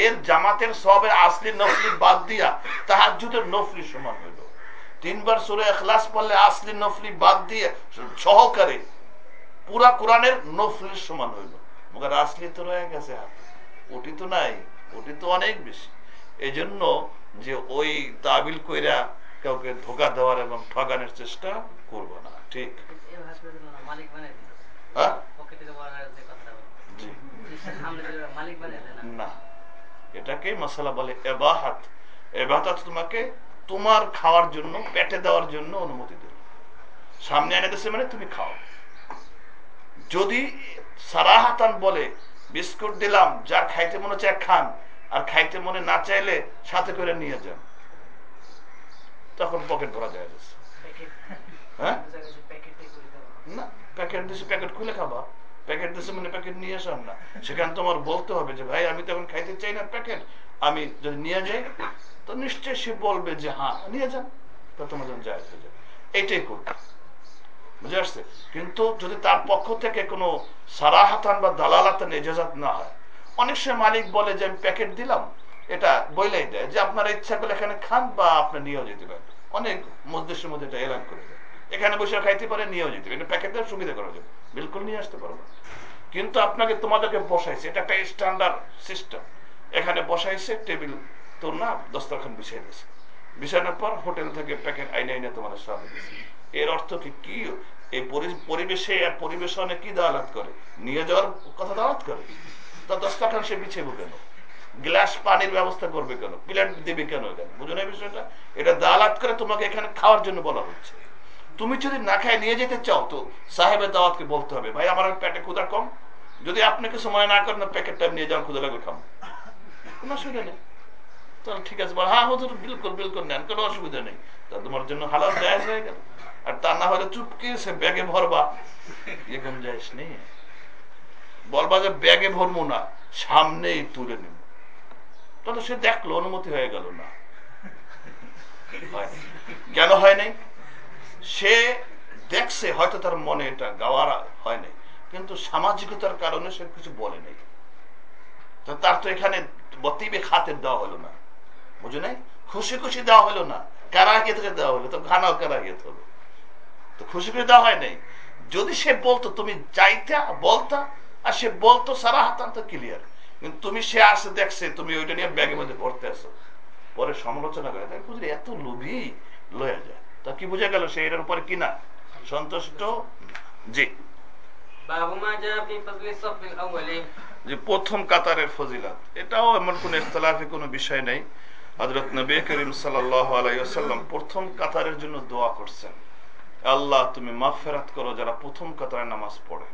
এর জামাতের সবের আসলি নফলি বাদ দিয়া তাহাজুদের নফলি সমান হইল। তিনবার সুরে এখলাস পড়লে আসলি নফলি বাদ দিয়ে সহকারে পুরা কোরআনের নফলির সমান হইল। মগর আসলি তো রয়ে গেছে হাতে ওটি তো নাই, ওটি তো অনেক বেশি। এই জন্য যে ওই তাবিল কইরা কাউকে ধোকা দেওয়ার এবং ঠগানোর চেষ্টা করব না। ঠিক? না, হ্যাঁ? এটাকে মশলা বলে এবাহাত। এবাহাত তোমাকে তোমার খাওয়ার জন্য পেটে দেওয়ার জন্য অনুমতি দিল। সামনে এনে দিচ্ছে মানে তুমি খাও। যদি সারাহাতান বলে বিস্কুট দিলাম যা খাইতে মনে চায় খান আর খাইতে মনে না চাইলে সাথে করে নিয়ে যান। তখন পকেট ভরা যায়। হ্যাঁ বোঝা গেছে প্যাকেটে করে দেওয়া না প্যাকেট দিছে প্যাকেট খুলে খাবা। প্যাকেট দিছে মানে প্যাকেট নিয়ে আসাম না সেখানে তোমার বলতে হবে যে, ভাই, আমি তো এখন খাইতে চাই না প্যাকেট আমি যদি নিয়ে যাই, তো নিশ্চয়ই সে বলবে যে হ্যাঁ নিয়ে যান। তো তোমার জন্য যায় হয়ে যাবে। এইটাই করবে। বুঝে আসছে? কিন্তু যদি তার পক্ষ থেকে কোনো সারাহাতান বা দালালাতান এজাজাত না হয়, অনেক সময় মালিক বলে যে, আমি প্যাকেট দিলাম। এটা বইলাই দেয় যে, আপনার ইচ্ছা করলে এখানে খান বা আপনি নিয়েও যেতে পারেন। অনেক মসজিদের মধ্যে এটা এলান করে দেয়। এখানে বসে খাইতে পারে, নিয়েও যেতে পারে। প্যাকেট দেওয়ার সুবিধা করা যাবে বিলকুল নিয়ে আসতে পারব কিন্তু আপনাকে তোমাদেরকে বসাইছে, এটা একটা স্ট্যান্ডার্ড সিস্টেম এখানে বসাইছে টেবিল তো না দস্তরখান বিছিয়ে দিয়েছে। বিছানোর পর হোটেল থেকে প্যাকেট আইনে আইনে তোমাদের সামনে দিয়েছে। এর অর্থ কি? কি? এই পরি- পরিবেশে আর পরিবেশনে কি দাওয়াত করে? নিয়ে যাওয়ার কথা দাওয়াত করে? তা দস্তরখান সে বিছাইব কেন? গ্লাস পানির ব্যবস্থা করবে কেন? প্লেট দেবে কেন এখানে? বুঝুন এই বিষয়টা? এটা দালাত করে তোমাকে এখানে খাওয়ার জন্য বলা হচ্ছে। তুমি যদি না খায় নিয়ে যেতে চাও তো সাহেবের দাওয়াতকে বলতে হবে। ভাই আমার পেটে ক্ষুদা কম। যদি আপনি কিছু মনে না করেন প্যাকেটটা নিয়ে যান ক্ষুদা লাগবে খাম কোনো অসুবিধা নেই। তাহলে ঠিক আছে বল, হ্যাঁ হুজুর বিলকুল বিলকুল নেন কোনো অসুবিধা নেই। তা তোমার জন্য হালাল জায়জ হয়ে গেল। আর তা না হলে চুপকে সে ব্যাগে ভরবা। এরকম জায়জ নেই বলবা যে ব্যাগে ভরবো না সামনেই তুলে নেব। তাহলে সে দেখল অনুমতি হয়ে গেল না। কেন হয় নাই? সে দেখছে, হয়তো তার মনে এটা গাওয়ার হয় নাই। কিন্তু সামাজিকতার কারণে সে কিছু বলে নাই। তো তার তো এখানে বতিবে খাতের দেওয়া হলো না। বুঝো নাই? খুশি খুশি দেওয়া হলো না। কারাহিয়ত করে দেওয়া হলো। তো ঘানাও কারাহিয়ত হলো। তো খুশি খুশি দেওয়া হয় নাই। যদি সে বলতো, তুমি চাইতা বলতা, আর সে বলতো, সারা হাতান তো ক্লিয়ার কিন্তু তুমি সে আসে দেখছে, তুমি ওইটা নিয়ে ব্যাগের মধ্যে ভরতে আসো। পরে সমালোচনা করে বুঝলি, এত লোভী লয়ে যায়। তা কি বোঝা গেল সে এটার উপরে কিনা? সন্তুষ্ট? জি। যে প্রথম কাতারের ফজিলাত। এটাও এমন কোন ইস্তলাফি কোনো বিষয় নেই। হজরত নবী করিম সাল্লাম প্রথম কাতারের জন্য দোয়া করছেন। আল্লাহ তুমি মাফেরাত করো যারা প্রথম কাতারে নামাজ পড়ে।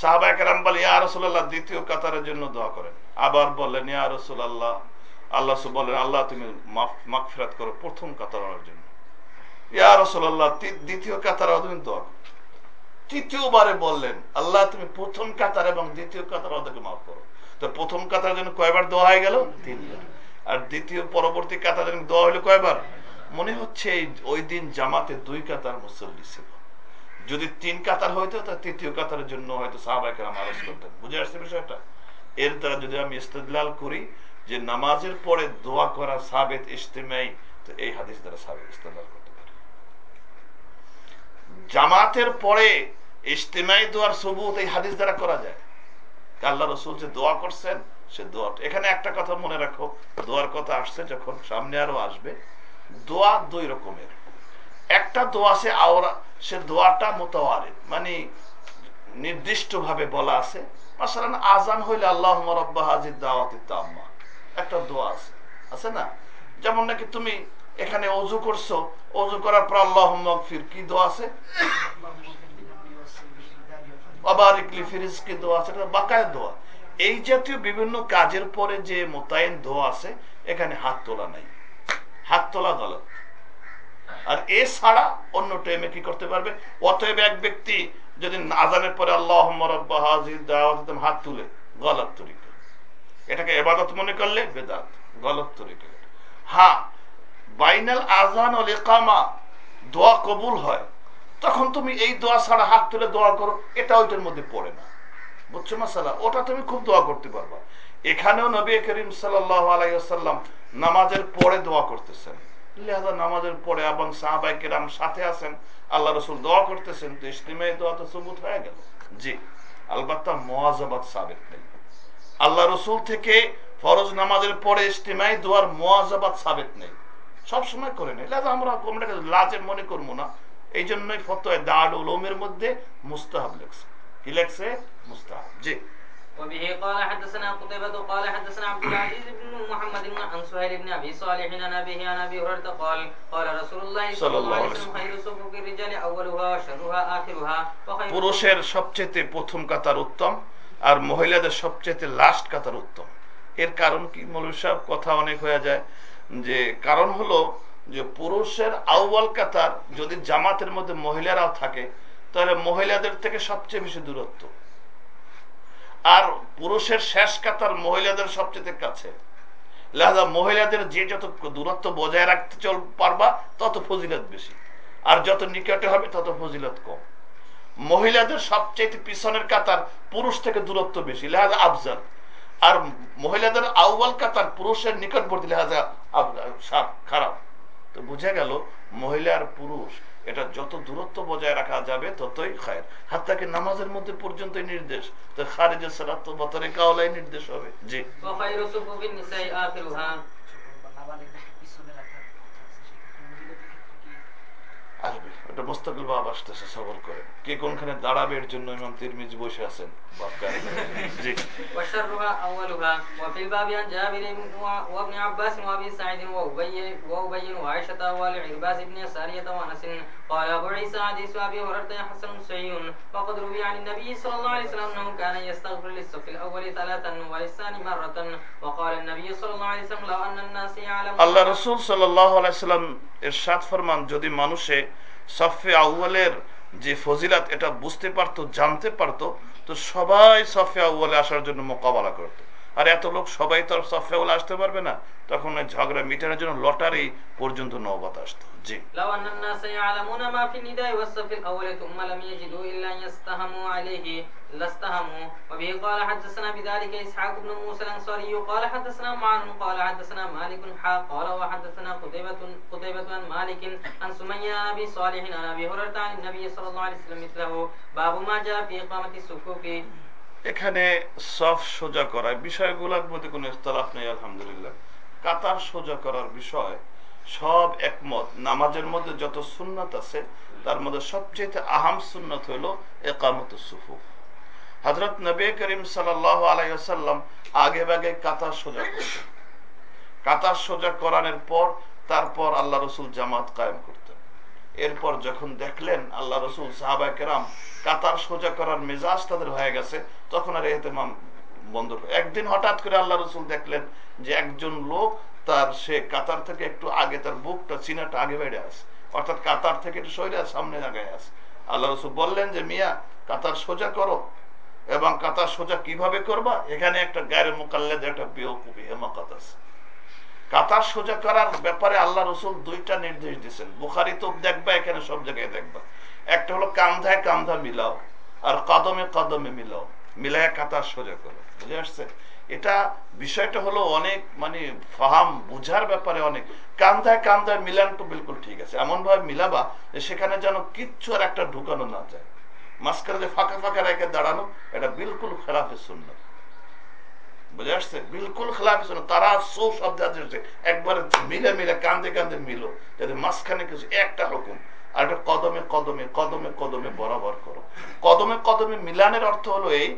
সাহাবা একরাম বলে ইয়া রসুল্লাহ দ্বিতীয় কাতারের জন্য দোয়া করেন। আবার বলেন ইয়া রসুল আল্লাহ আল্লাহ বলেন আল্লাহ তুমি মাফ মাফেরাত করো প্রথম কাতারের জন্য। দ্বিতীয় কাতার দোয়া করো তৃতীয়বারে বললেন, আল্লাহ তুমি প্রথম কাতার এবং দ্বিতীয় কাতার ওদেরকে মাফ করো। তো প্রথম কাতার জন্য কয়বার দোয়া হয়ে গেল? তিনবার। আর দ্বিতীয় পরবর্তী কাতার জন্য দোয়া হলো কয়বার? মনে হচ্ছে ওই দিন জামাতে দুই কাতার মুসল্লি ছিল। যদি তিন কাতার হইতো, তা তৃতীয় কাতারের জন্য হয়তো সাহাবাহিকেরা আরজ করতেন। বুঝে আসছে বিষয়টা? এর দ্বারা যদি আমি ইস্তেদলাল করি, যে নামাজের পরে দোয়া করা সাবেত ইস্তেমাই তো এই হাদিস দ্বারা সাবেত ইস্তেদলাল পারি জামাতের পরে ইস্তেমাই দোয়ার সবুত এই হাদিস দ্বারা করা যায়। আল্লাহ রসুল যে দোয়া করছেন, সে দোয়া এখানে একটা কথা মনে রাখো, দোয়ার কথা আসছে যখন সামনে আরও আসবে। দোয়া দুই রকমের। একটা দোয়া সে আওরা সে দোয়াটা মোতাওয়ারিদ মানে নির্দিষ্ট ভাবে বলা আছে। মাসালান আজান হইলে আল্লাহ রব্বা হাজির দাওয়াতি একটা দোয়া আছে। আছে না? যেমন নাকি তুমি এখানে অজু করছ, অজু করার পর আল্লাহ ফির কি দোয়া আছে? অবারিকলি ফিরিজ, কি দোয়া আছে? বাকায় দোয়া। এই জাতীয় বিভিন্ন কাজের পরে যে মোতায়েন দোয়া আছে, এখানে হাত তোলা নাই। হাত তোলা গলত। আর এছাড়া অন্য টাইমে কি করতে পারবে? অতএব এক ব্যক্তি যদি আজানের পরে আল্লাহ হাত তুলে, গলত তরিকা এটাকে এবাদত মনে করলে বেদাত, গলত তরিকা হ্যাঁ বাইনাল আজান ও লেকামা, দোয়া কবুল হয়। তখন তুমি এই দোয়া ছাড়া হাত তুলে দোয়া করো, এটা ওইটার মধ্যে পড়ে না। বুঝছ মাসালা? ওটা তুমি খুব দোয়া করতে পারবা। এখানেও নবী করিম সাল্লাহ আলাইসাল্লাম নামাজের পরে দোয়া করতেছেন। লিহাজা, নামাজের পরে এবং সাহাবাই কেরাম সাথে আছেন। আল্লাহ রসুল দোয়া করতেছেন, তো ইসলিমে দোয়া তো সবুত হয়ে গেল। জি, আলবাত্তা মোয়াজাবাদ সাবেক নেই। আল্লাহ রসুল থেকে ফরজ নামাজের পরে ইস্তেমাই দোয়ার মোয়াজাবাদ সাবেক নেই। সব সময় করে নেই লিহাজা আমরা আমরা লাজে মনে করবো না এই জন্যই ফতোয় দাল উলুমের মধ্যে মুস্তাহাব লেখছে কি লেখছে মুস্তাহাব জি وبه قال حدثنا قتيبة قال حدثنا عبد العزيز بن محمد عن سهيل بن ابي صالح عن ابيه عن ابي هريرة قال قال رسول الله صلى الله عليه وسلم خير صفوف الرجال اولها وشرها اخرها وخير পুরুষের সবচেয়ে প্রথম কাতার উত্তম আর মহিলাদের সবচেয়ে লাস্ট কাতার উত্তম এর কারণ কি মৌলভী সাহেব কথা অনেক হয়ে যায় যে কারণ হলো যে পুরুষের আউয়াল কাতার যদি জামাতের মধ্যে মহিলারাও থাকে, তাহলে মহিলাদের থেকে সবচেয়ে বেশি দূরত্ব। আর পুরুষের শেষ কাতার মহিলাদের সবচেয়ে কাছে। লিহাজা মহিলাদের যে যত দূরত্ব বজায় রাখতে চল পারবা, তত ফজিলত বেশি। আর যত নিকটে হবে, তত ফজিলত কম। মহিলাদের সবচেয়ে পিছনের কাতার পুরুষ থেকে দূরত্ব বেশি। লেহাজা আফজাল। আর মহিলাদের আউয়াল কাতার, পুরুষের নিকটবর্তী, লেহাজা খারাপ। তো বুঝা গেল, মহিলা আর পুরুষ, এটা যত দূরত্ব বজায় রাখা যাবে, ততই খায়ের। হাত্তাকে নামাজের মধ্যে পর্যন্ত নির্দেশ? তো খারেজের সালাত বতরে কাওলাই নির্দেশ হবে। জি। আসবে এটা মোস্তাকুল বাবা আসতেছে সবল করে কে কোনখানে দাঁড়াবে এর জন্য ইমাম তিরমিজ বসে আছেন বাপকা। জি وشرها أولها وفي الباب عن جابر و- وابن عباس وأبي سعيد وأبي وأبي وعائشة والعرباس بن سارية وأنس قال أبو عيسى حديث أبي هريرة حسن صحيح وقد روي عن النبي صلى الله عليه وسلم أنه كان يستغفر للصف الأول ثلاثا وللثاني مرة وقال النبي صلى الله عليه وسلم لو أن الناس يعلمون আল্লাহ রসুল সাল্লাম এরশাদ ফরমান যদি মানুষে সফে আউ্বালের যে ফজিলাত, এটা বুঝতে পারতো, জানতে পারতো, তো সবাই সফে আউ্বালে আসার জন্য মোকাবেলা করতো। আর এত লোক সবাই তো আর সফে আউ্বালে আসতে পারবে না তখন ওই ঝগড়া মিটানোর জন্য লটারি পর্যন্ত নৌবাত আসতো জি لو أن الناس يعلمون ما في النداء والصف الأول ثم لم يجدوا إلا أن يستهموا عليه لاستهموا وبه قال حدثنا بذلك إسحاق بن موسى الأنصاري قال حدثنا معن قال حدثنا مالك حا قال وحدثنا قتيبة قتيبة عن مالك عن سمية عن أبي صالح عن أبي هريرة عن النبي صلى الله عليه وسلم مثله باب ما جاء في إقامة الصفوف এখানে সফ সোজা করা। বিষয়গুলোর মধ্যে কোনো ইখতলাফ নেই, আলহামদুলিল্লাহ। কাতার সোজা করার বিষয়, সব একমত। নামাজের মধ্যে যত সুন্নত আছে, তার মধ্যে সবচেয়ে আহাম সুন্নত হলো একামত সুফুফ। হজরত নবী করিম সাল্লাহ আলাইসাল্লাম আগে বাগে কাতার সোজা করতেন। কাতার সোজা করানোর পর, তারপর আল্লাহ রসুল জামাত কায়েম করতেন। এরপর যখন দেখলেন আল্লাহ রসুল সাহাবাই কেরাম কাতার সোজা করার মেজাজ তাদের হয়ে গেছে, তখন আর এহতেমাম বন্ধ একদিন হঠাৎ করে আল্লাহ রসুল দেখলেন যে একজন লোক তার, সে কাতার থেকে একটু আগে তার বুকটা, চিনাটা আগে বেড়ে আসে অর্থাৎ কাতার থেকে একটু সরে সামনে আগে আসে আল্লাহ রসুল বললেন যে, মিয়া, কাতার সোজা করো এবং কাতার সোজা কীভাবে করবা? এখানে একটা গায়ের মোকাল্লেদ একটা বেহকুবি হেমাকাত আছে। কাতার সোজা করার ব্যাপারে আল্লাহ রসুল দুইটা নির্দেশ দিচ্ছেন বুখারি তো দেখবা, এখানে সব জায়গায় দেখবা। একটা হলো কান্ধায় কান্ধা মিলাও, আর কদমে কদমে মিলাও। মিলায় কাতার সোজা করো। বুঝে আসছে? এটা বিষয়টা হলো অনেক মানে ফাহাম বুঝার ব্যাপারে অনেক। কান্ধায় কান্ধায় মিলান তো বিলকুল ঠিক আছে। এমন ভাবে মিলাবা যে সেখানে যেন কিচ্ছু আর একটা ঢুকানো না যায়। মাঝখানে যে ফাঁকা ফাঁকা রেখে দাঁড়ানো, এটা বিলকুল খেলাফে শূন্য বুঝে আসছে বিলকুল খেলাফে তারা সৌ শব্দ আছে একবারে মিলে মিলে, কান্দে কান্দে মিলো। যাতে মাঝখানে কিছু, একটা হুকুম। আর একটা কদমে কদমে কদমে কদমে বরাবর করো। কদমে কদমে মিলানের অর্থ হলো এই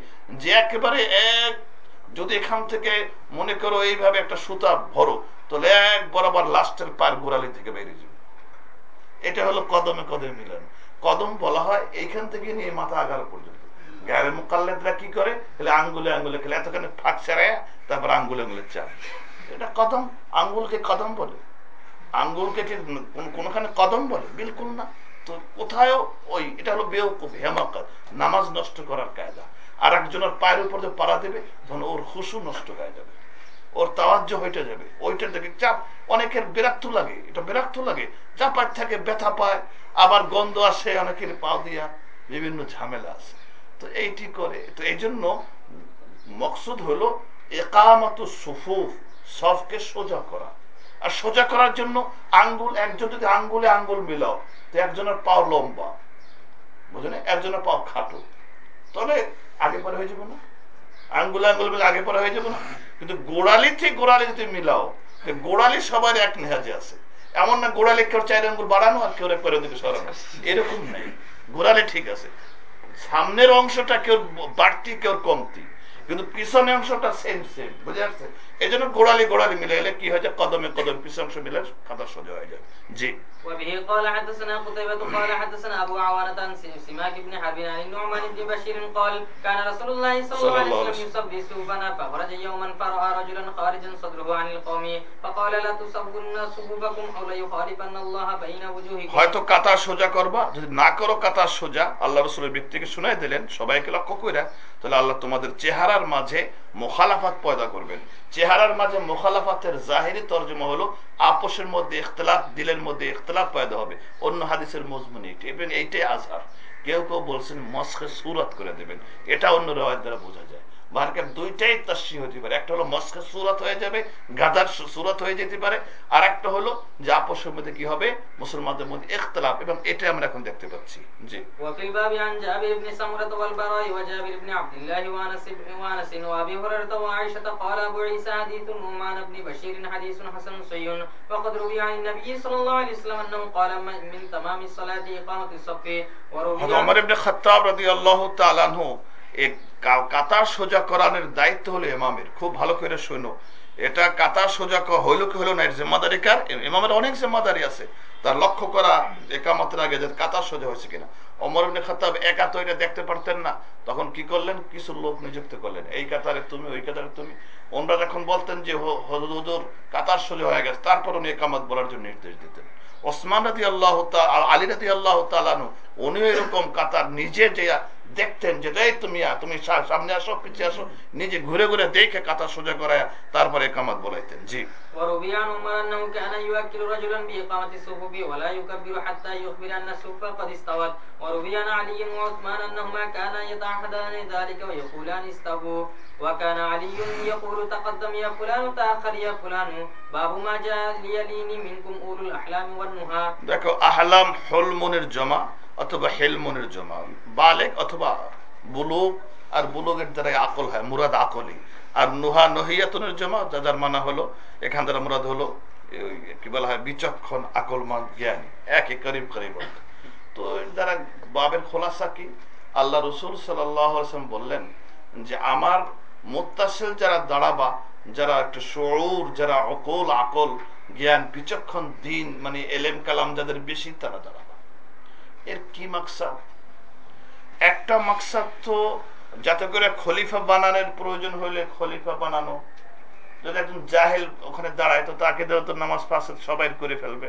যে একেবারে এক, যদি এখান থেকে মনে করো এইভাবে একটা সুতা ভরো, তাহলে এক বরাবর লাস্টের পার গোড়ালি থেকে বেরিয়ে যাবে। এটা হলো কদমে কদমে মিলান। কদম বলা হয় এইখান থেকে নিয়ে মাথা আগার পর্যন্ত। গায়ের মোকাল্লেদরা কি করে? তাহলে আঙ্গুলে আঙ্গুলে খেলে, এতখানি ফাঁক ছেড়ে তারপর আঙ্গুলে আঙ্গুলে চাপ এটা কদম, আঙ্গুলকে কদম বলে। আঙ্গুলকে কোনখানে কদম বলে? বিলকুল না। তো কোথায়ও ওই এটা হলো বেউকুফ হেমাকাত নামাজ নষ্ট করার কায়দা। আর একজনের পায়ের উপর যে পাড়া দেবে, তখন ওর হুসু নষ্ট হয়ে যাবে। ওর তাওয়াজ্য হইতে যাবে। ওইটার দিকে চাপ। অনেকের বিরক্ত লাগে। এটা বিরক্ত লাগে। চাপার থাকে, ব্যথা পায়। আবার গন্ধ আসে অনেকের পা দিয়া। বিভিন্ন ঝামেলা আছে। তো এইটি করে। তো এই জন্য মকসুদ হলো একামত সুফুফ, সফকে সোজা করা। আর সোজা করার জন্য আঙ্গুল, একজন যদি আঙ্গুলে আঙ্গুল মিলাও, তো একজনের পাও লম্বা। বুঝলেন? একজনের পাও খাটো। তাহলে আগে পরে হয়ে যাবে না। আঙ্গুল আঙ্গুল মিলে আগে পরে হয়ে যাবে না। কিন্তু গোড়ালি থেকে গোড়ালি যদি মিলাও গোড়ালি সবার এক নেহাজে আছে। এমন না গোড়ালি কেউ চার আঙ্গুল বাড়ানো আর কেউ পরে দিকে সরানো। এরকম নেই। গোড়ালি ঠিক আছে। সামনের অংশটা কেউ বাড়তি, কেউ কমতি। কিন্তু পিছনের অংশটা সেম সেম বুঝে আসছে? এই জন্য গোড়ালি গোড়ালি মিলে গেলে কি হয় যে কদমে কদম পিছন অংশ মিলে খাতা সোজা হয়ে যায়। জি وبه قال حدثنا قتيبة قال حدثنا أبو عوانة عن سماك بن حرب عن النعمان بن بشير قال كان رسول الله صلى الله عليه وسلم يصلي صوفنا فخرج يوما فرأى رجلا خارجا صدره عن القوم فقال لا تصبن صفوفكم أو ليخالفن الله بين وجوهكم হয়তো কাতার সোজা করবা যদি না করো কাতার সোজা আল্লাহ রসুলের ব্যক্তিকে শুনাই দিলেন সবাইকে লক্ষ্য করে তাহলে আল্লাহ তোমাদের চেহারার মাঝে মোখালাফাত পয়দা করবেন চেহারার মাঝে মোখালাফাতের জাহিরি তর্জমা হলো আপোষের মধ্যে ইখতলাফ দিলের মধ্যে ইখতলাফ পয়দা হবে, অন্য হাদিসের মজমুনি এবং এইটাই আজহার। কেউ কেউ বলছেন মস্কে সুরত করে দেবেন। এটা অন্য রেওয়াজ দ্বারা বোঝা যায়। মার্কেট দুইটাই তাস্যি হতে পারে একটা হলো মস্কে সুরত হয়ে যাবে গাদার সু- সুরত হয়ে যেতে পারে আর একটা হলো যে আপোষের মধ্যে কি হবে মুসলমানদের মধ্যে ইখতলাফ এবং এটা আমরা এখন দেখতে পাচ্ছি জি وفي الباب عن جابر بن سمرة والبراء وجابر بن عبد الله وانس بن وانس وابي هريرة وعائشة قال ابو عيسى حديث النعمان بن بشير حديث حسن صحيح وقد روي عن النبي صلى الله عليه وسلم انه قال من تمام الصلاة اقامة الصف وروي হযরত ওমর ইবনে খাত্তাব রাদিয়াল্লাহু তাআলা আনহু এই কা- কাতার সোজা করানোর দায়িত্ব হলো এমামের খুব ভালো করে শোনো। এটা কাতার সোজা হইল কি হলো না, এর কার? ইমামের অনেক জিম্মাদারি আছে। তার লক্ষ্য করা একামতের আগে যে কাতার সোজা হয়েছে কিনা। অমর খাত্তাব একা তো এটা দেখতে পারতেন না। তখন কি করলেন? কিছু লোক নিযুক্ত করলেন। এই কাতারে তুমি, ওই কাতারে তুমি। ওনারা যখন বলতেন যে হুজুর কাতার সোজা হয়ে গেছে। তারপর উনি একামত বলার জন্য নির্দেশ দিতেন। ওসমান রাদি আল্লাহ আলী রাদি আল্লাহ তালানু উনিও এরকম কাতার নিজে যে দেখতেন যে এই তুমি আ, তুমি সা- সামনে আসো পিছিয়ে আসো নিজে ঘুরে ঘুরে দেখে কাতার সোজা করায় তারপরে কামাত বলাইতেন জি وروي عن عمر انه كان يوكل رجلا باقامه الصفوف ولا يكبر حتى يخبر ان الصف قد استوت وروي عن علي وعثمان انهما كانا يتعهدان ذلك ويقولان استووا وكان علي يقول تقدم يا فلان تاخر يا فلان باب ما جاء ليليني منكم اولو الاحلام والنهى দেখো আহলাম হলমনের জমা অথবা হেলমনের জমা বালেক অথবা বুলুক আর বুলুকের দ্বারা আকল হয়, মুরাদ আকলি। আর নুহা নহিয়াতনের জমা যা যার মানা হলো, এখান দ্বারা মুরাদ হলো কি বলা হয়, বিচক্ষণ, আকলমান, জ্ঞানী একই করিব করিব অর্থ। তো দ্বারা বাবের খোলাসা কি? আল্লাহ রসুল সাল্লাম বললেন যে, আমার মোত্তাসিল যারা দাঁড়াবা, যারা একটু সৌর যারা অকল, আকল, জ্ঞান, বিচক্ষণ, দিন মানে এলেম কালাম যাদের বেশি, তারা দাঁড়াবা। এর কি মাকসাদ? একটা মাকসাদ তো যাতে করে খলিফা বানানোর প্রয়োজন হলে খলিফা বানানো। যদি একজন জাহেল ওখানে দাঁড়ায়, তো তাকে দেওয়া তো নামাজ পাশে সবাই করে ফেলবে।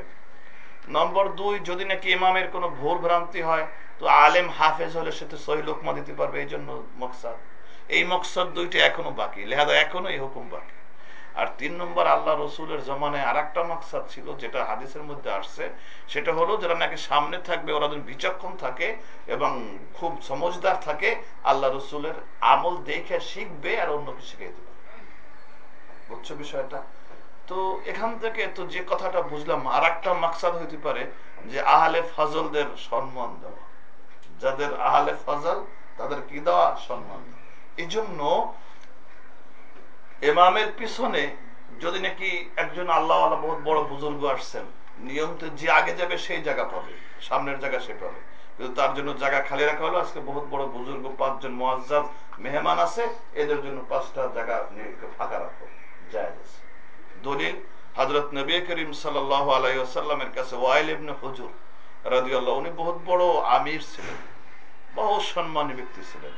নম্বর দুই, যদি নাকি ইমামের কোনো ভুল ভ্রান্তি হয়, তো আলেম হাফেজ হলে সে তো সহি লোকমা দিতে পারবে এই জন্য মকসাদ। এই মকসদ দুইটা এখনও বাকি, লেহাদা এখনও এই হুকুম বাকি। আর তিন নম্বর আল্লাহ রসুলের জমানায় আর একটা মাকসাদ ছিল, যেটা হাদিসের মধ্যে আসছে, সেটা হলো যারা নাকি সামনে থাকবে, ওরা যেন বিচক্ষণ থাকে এবং খুব সমজদার থাকে, আল্লাহ রসুলের আমল দেখে শিখবে আর অন্যকে শিখিয়ে দেবে। বুঝছ বিষয়টা? তো এখান থেকে তো যে কথাটা বুঝলাম আর একটা মাকসাদ হইতে পারে যে আহলে ফজলদের সম্মান দেওয়া। যাদের আহলে ফজল, তাদের কি দেওয়া? সম্মান এই জন্য এমামের পিছনে যদি নাকি একজন আল্লাহ বহুত বড় বুজুর্গ আসছেন, নিয়মিত যে আগে যাবে সেই জায়গা পাবে, সামনের জায়গা সে পাবে। কিন্তু তার জন্য জায়গা খালি রাখা হলো, আজকে বহুত বড় বুজুর্গ, পাঁচজন মোয়াজ্জাজ, মেহমান আছে, এদের জন্য পাঁচটা জায়গা ফাঁকা রাখো দলিল হজরত নবী করিম সাল্লাহ আলাইসাল্লামের কাছে ওয়াইল ইবনে হুজুর রাদিয়াল্লাহ উনি বহুত বড় আমির ছিলেন, বহু সম্মানী ব্যক্তি ছিলেন।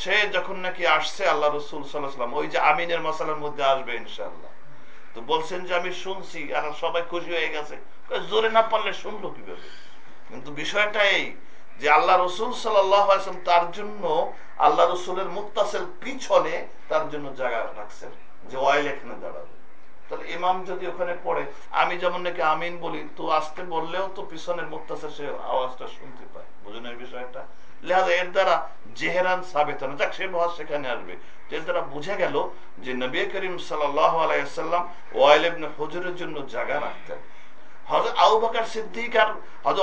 সে যখন নাকি আসছে, আল্লাহ রসুল সাল্লাহাম ওই যে আমিনের মশালার মধ্যে আসবে ইনশাল্লাহ তো বলছেন যে, আমি শুনছি, আর সবাই খুশি হয়ে গেছে। জোরে না পারলে শুনলো কীভাবে? কিন্তু বিষয়টা এই যে, আল্লাহ রসুল সাল্লাম তার জন্য, আল্লাহ রসুলের মুক্তাসের পিছনে তার জন্য জায়গা রাখছেন যে, ওয়াইল এখানে দাঁড়াবে। তাহলে ইমাম যদি ওখানে পড়ে, আমি যেমন নাকি আমিন বলি, তো আসতে বললেও তো পিছনের মুক্তাসের সে আওয়াজটা শুনতে পায়। বুঝুন বিষয়টা? লেহাজা, এর দ্বারা জেহেরান সাবেত না যাক, সে বহাজ সেখানে আসবে। এর দ্বারা বুঝে গেল যে নবী করিম সাল্লাহ আলাইসাল্লাম ওয়াইল ইবনে হুজুরের জন্য জায়গা রাখতেন। আবু বকর সিদ্দিক আর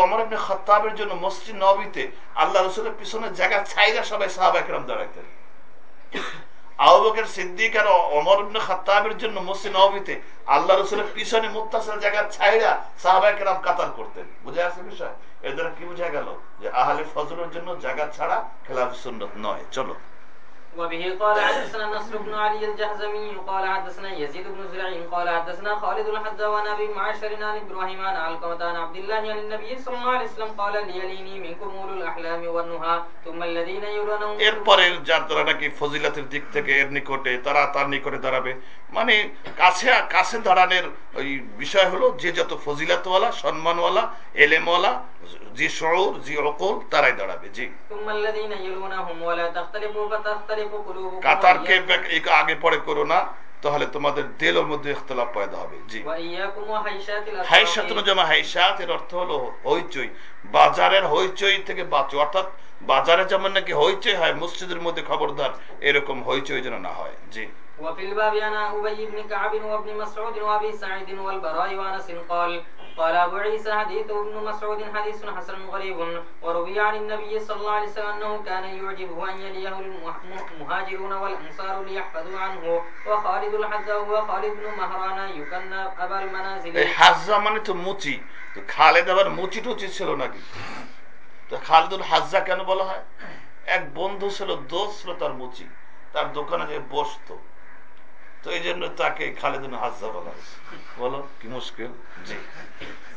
ওমর ইবনে খাত্তাবের জন্য মসজিদ নবীতে আল্লাহ রসুলের পিছনে জায়গা ছাইরা সবাই সাহাবা একরাম দাঁড়াইতেন। বকর সিদ্দিক আর ওমর ইবনে খাত্তাবের জন্য মসজিদ নবীতে আল্লাহ রসুলের পিছনে মুত্তাসিল জায়গা ছাইরা সাহাবা একরাম কাতার করতেন। বুঝে আসছে বিষয়? এর দ্বারা কি বোঝা গেল যে আহলে ফজলের জন্য জায়গা ছাড়া খেলাফ সুন্নত নয় চলো وبه قال حدثنا نصر بن علي الجهزمي قال حدثنا يزيد بن زرع قال حدثنا خالد الحذا وعن ابي معشر عن ابراهيم عن علقمة عن عبد الله عن النبي صلى الله عليه وسلم قال ليليني منكم اولو الاحلام والنهى ثم الذين يلونهم এরপরে যার দ্বারা নাকি ফজিলাতের দিক থেকে এর নিকটে তারা তার নিকটে দাঁড়াবে মানে কাছে কাছে দাঁড়ানোর ওই বিষয় হলো যে যত ফজিলাতওয়ালা সম্মানওয়ালা এলেমওয়ালা যে শহর যে অকল তারাই দাঁড়াবে জি ثم الذين يلونهم ولا تختلفوا فتختلف قلوبكم কাতারকে وإياكم- ব্যাক- এই আগে পরে করো না তাহলে তোমাদের দিলের মধ্যে ইখতলাফ পয়দা হবে জি وإياكم وهيشات الأسواق হাইসাতুন জমা হাইসাত এর অর্থ হলো হইচই বাজারের হইচই থেকে বাঁচো অর্থাৎ বাজারে যেমন নাকি হইচই হয় মসজিদের মধ্যে খবরদার এরকম হইচই যেন না হয় জি وفي الباب عن أبي بن كعب وابن مسعود وأبي سعيد والبراء وأنس قال قال أبو عيسى حديث ابن مسعود حديث حسن غريب وروي عن النبي صلى الله عليه وسلم أنه كان يعجبه أن يليه المهاجرون والأنصار ليحفظوا عنه وخالد الحذاء وخالد بن مهران يكنى أبا المنازل এই হাজ্জা মানে তো মুচি তো খালেদ আবার মুচি টুচি ছিল নাকি তো খালেদুল হাজ্জা কেন বলা হয় এক বন্ধু ছিল দোষ ছিল তার মুচি তার দোকানে যে বসতো তো এই জন্য তাকে খালেদুল হাজ্জা বলা হয়েছে বলো কি মুশকিল জি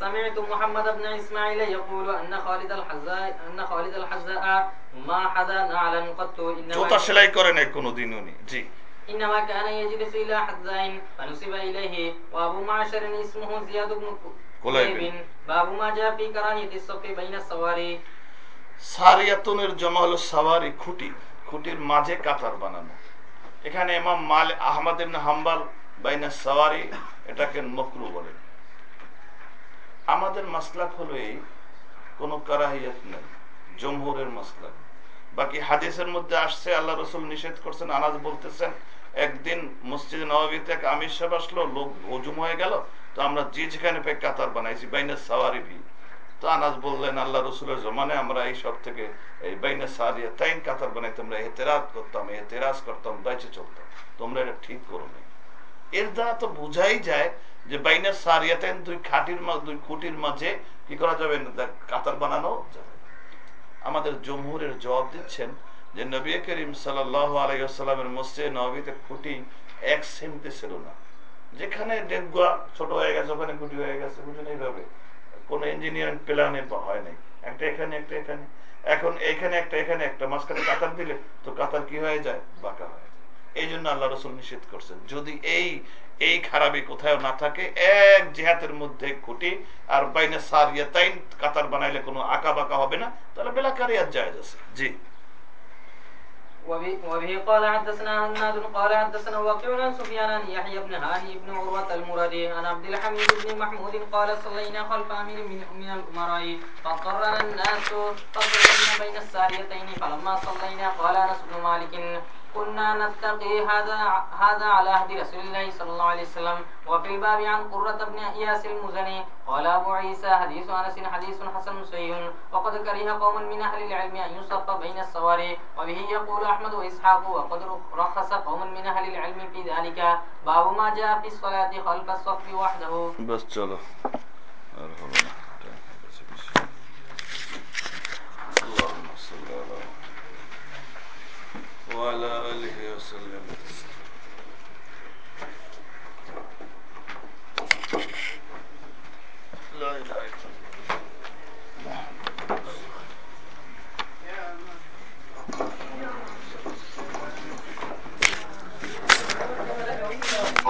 سمعت محمد بن إسماعيل يقول أن خالد الحذاء أن خالد الحذاء ما حدا نعلا قط إنما জোতা সেলাই করে নাই কোনোদিন উনি জি إنما كان يجلس إلى حذاء فنسب إليه وأبو معشر اسمه زياد بن كليب. كليب باب ما جاء في كراهية الصف بين السواري সারিয়াতুনের জমা হলো সাওয়ারি খুঁটি খুঁটির মাঝে কাতার বানানো এখানে ইমাম মাল আহমদ ইবনে হাম্বাল বাইনা সাওয়ারি এটাকে মকরু বলেন আমাদের মাসলাক হলো এই, কোনো কারাহিয়াত নেই, জমহুরের মাসলাক। বাকি হাদিসের মধ্যে আসছে, আল্লাহ রসুল নিষেধ করছেন, আনাজ বলতেছেন, একদিন মসজিদ নবাবিতে এক আমির সাহেব আসলো, লোক হজুম হয়ে গেল, তো আমরা যে যেখানে পেয়ে কাতার বানাইছি, বাইনা সাওয়ারি ভি তো আনাজ বললেন, আল্লাহ রসুলের জমানে আমরা এই সব থেকে, এই বাইনা সারিয়া তাইন কাতার বানাইতাম আমরা এতেরাজ করতাম এতেরাজ করতাম, বাইচে চলতাম। তোমরা এটা ঠিক করো এর দ্বারা তো বোঝাই যায় যে বাইনা সারিয়াতেন দুই খাটির দুই খুঁটির মাঝে কি করা যাবে? না কাতার বানানো যাবে। আমাদের জমহুরের জবাব দিচ্ছেন যে নবী করিম সাল্লাহ আলাইসাল্লামের মসজিদ নবীতে খুঁটি এক সেমতে ছিল না। যেখানে ডেগুয়া ছোট হয়ে গেছে, ওখানে খুঁটি হয়ে গেছে বুঝুন এইভাবে কোনো ইঞ্জিনিয়ারিং প্ল্যানে হয় নাই। একটা এখানে একটা এখানে। এখন এখানে, একটা এখানে, একটা মাঝখানে কাতার দিলে তো কাতার কি হয়ে যায়? বাঁকা হয়ে যায়। এই জন্য আল্লাহ রসুল নিষেধ করছেন, যদি এই এই খারাপি কোথাও না থাকে, এক জেহাতের মধ্যে খুঁটি আর বাইনে সারিয়াতাইন কাতার বানাইলে কোনো আঁকা বাঁকা হবে না, তাহলে বেলাকারিয়াত যায় আছে। জি। وبه قال حدثنا هناد قال حدثنا وكيع عن سفيان عن يحيى بن هاني بن عروة المرادي عن عبد الحميد بن محمود قال صلينا خلف أمير من من الأمراء فاضطرنا الناس فصلينا بين الساريتين فلما صلينا قال أنس بن مالك كنا نتقي هذا هذا على عهد رسول الله صلى الله عليه وسلم. وفي الباب عن قرة بن إياس المزني. قال أبو عيسى حديث أنس حديث حسن سيء وقد كره قوم من أهل العلم أن يصف بين الصواري. وبه يقول أحمد وإسحاق وقد رخص قوم من أهل العلم في ذلك. باب ما جاء في الصلاة خلف الصف وحده. بس چلو الله وعلى آله وسلم. لا إله إلا الله.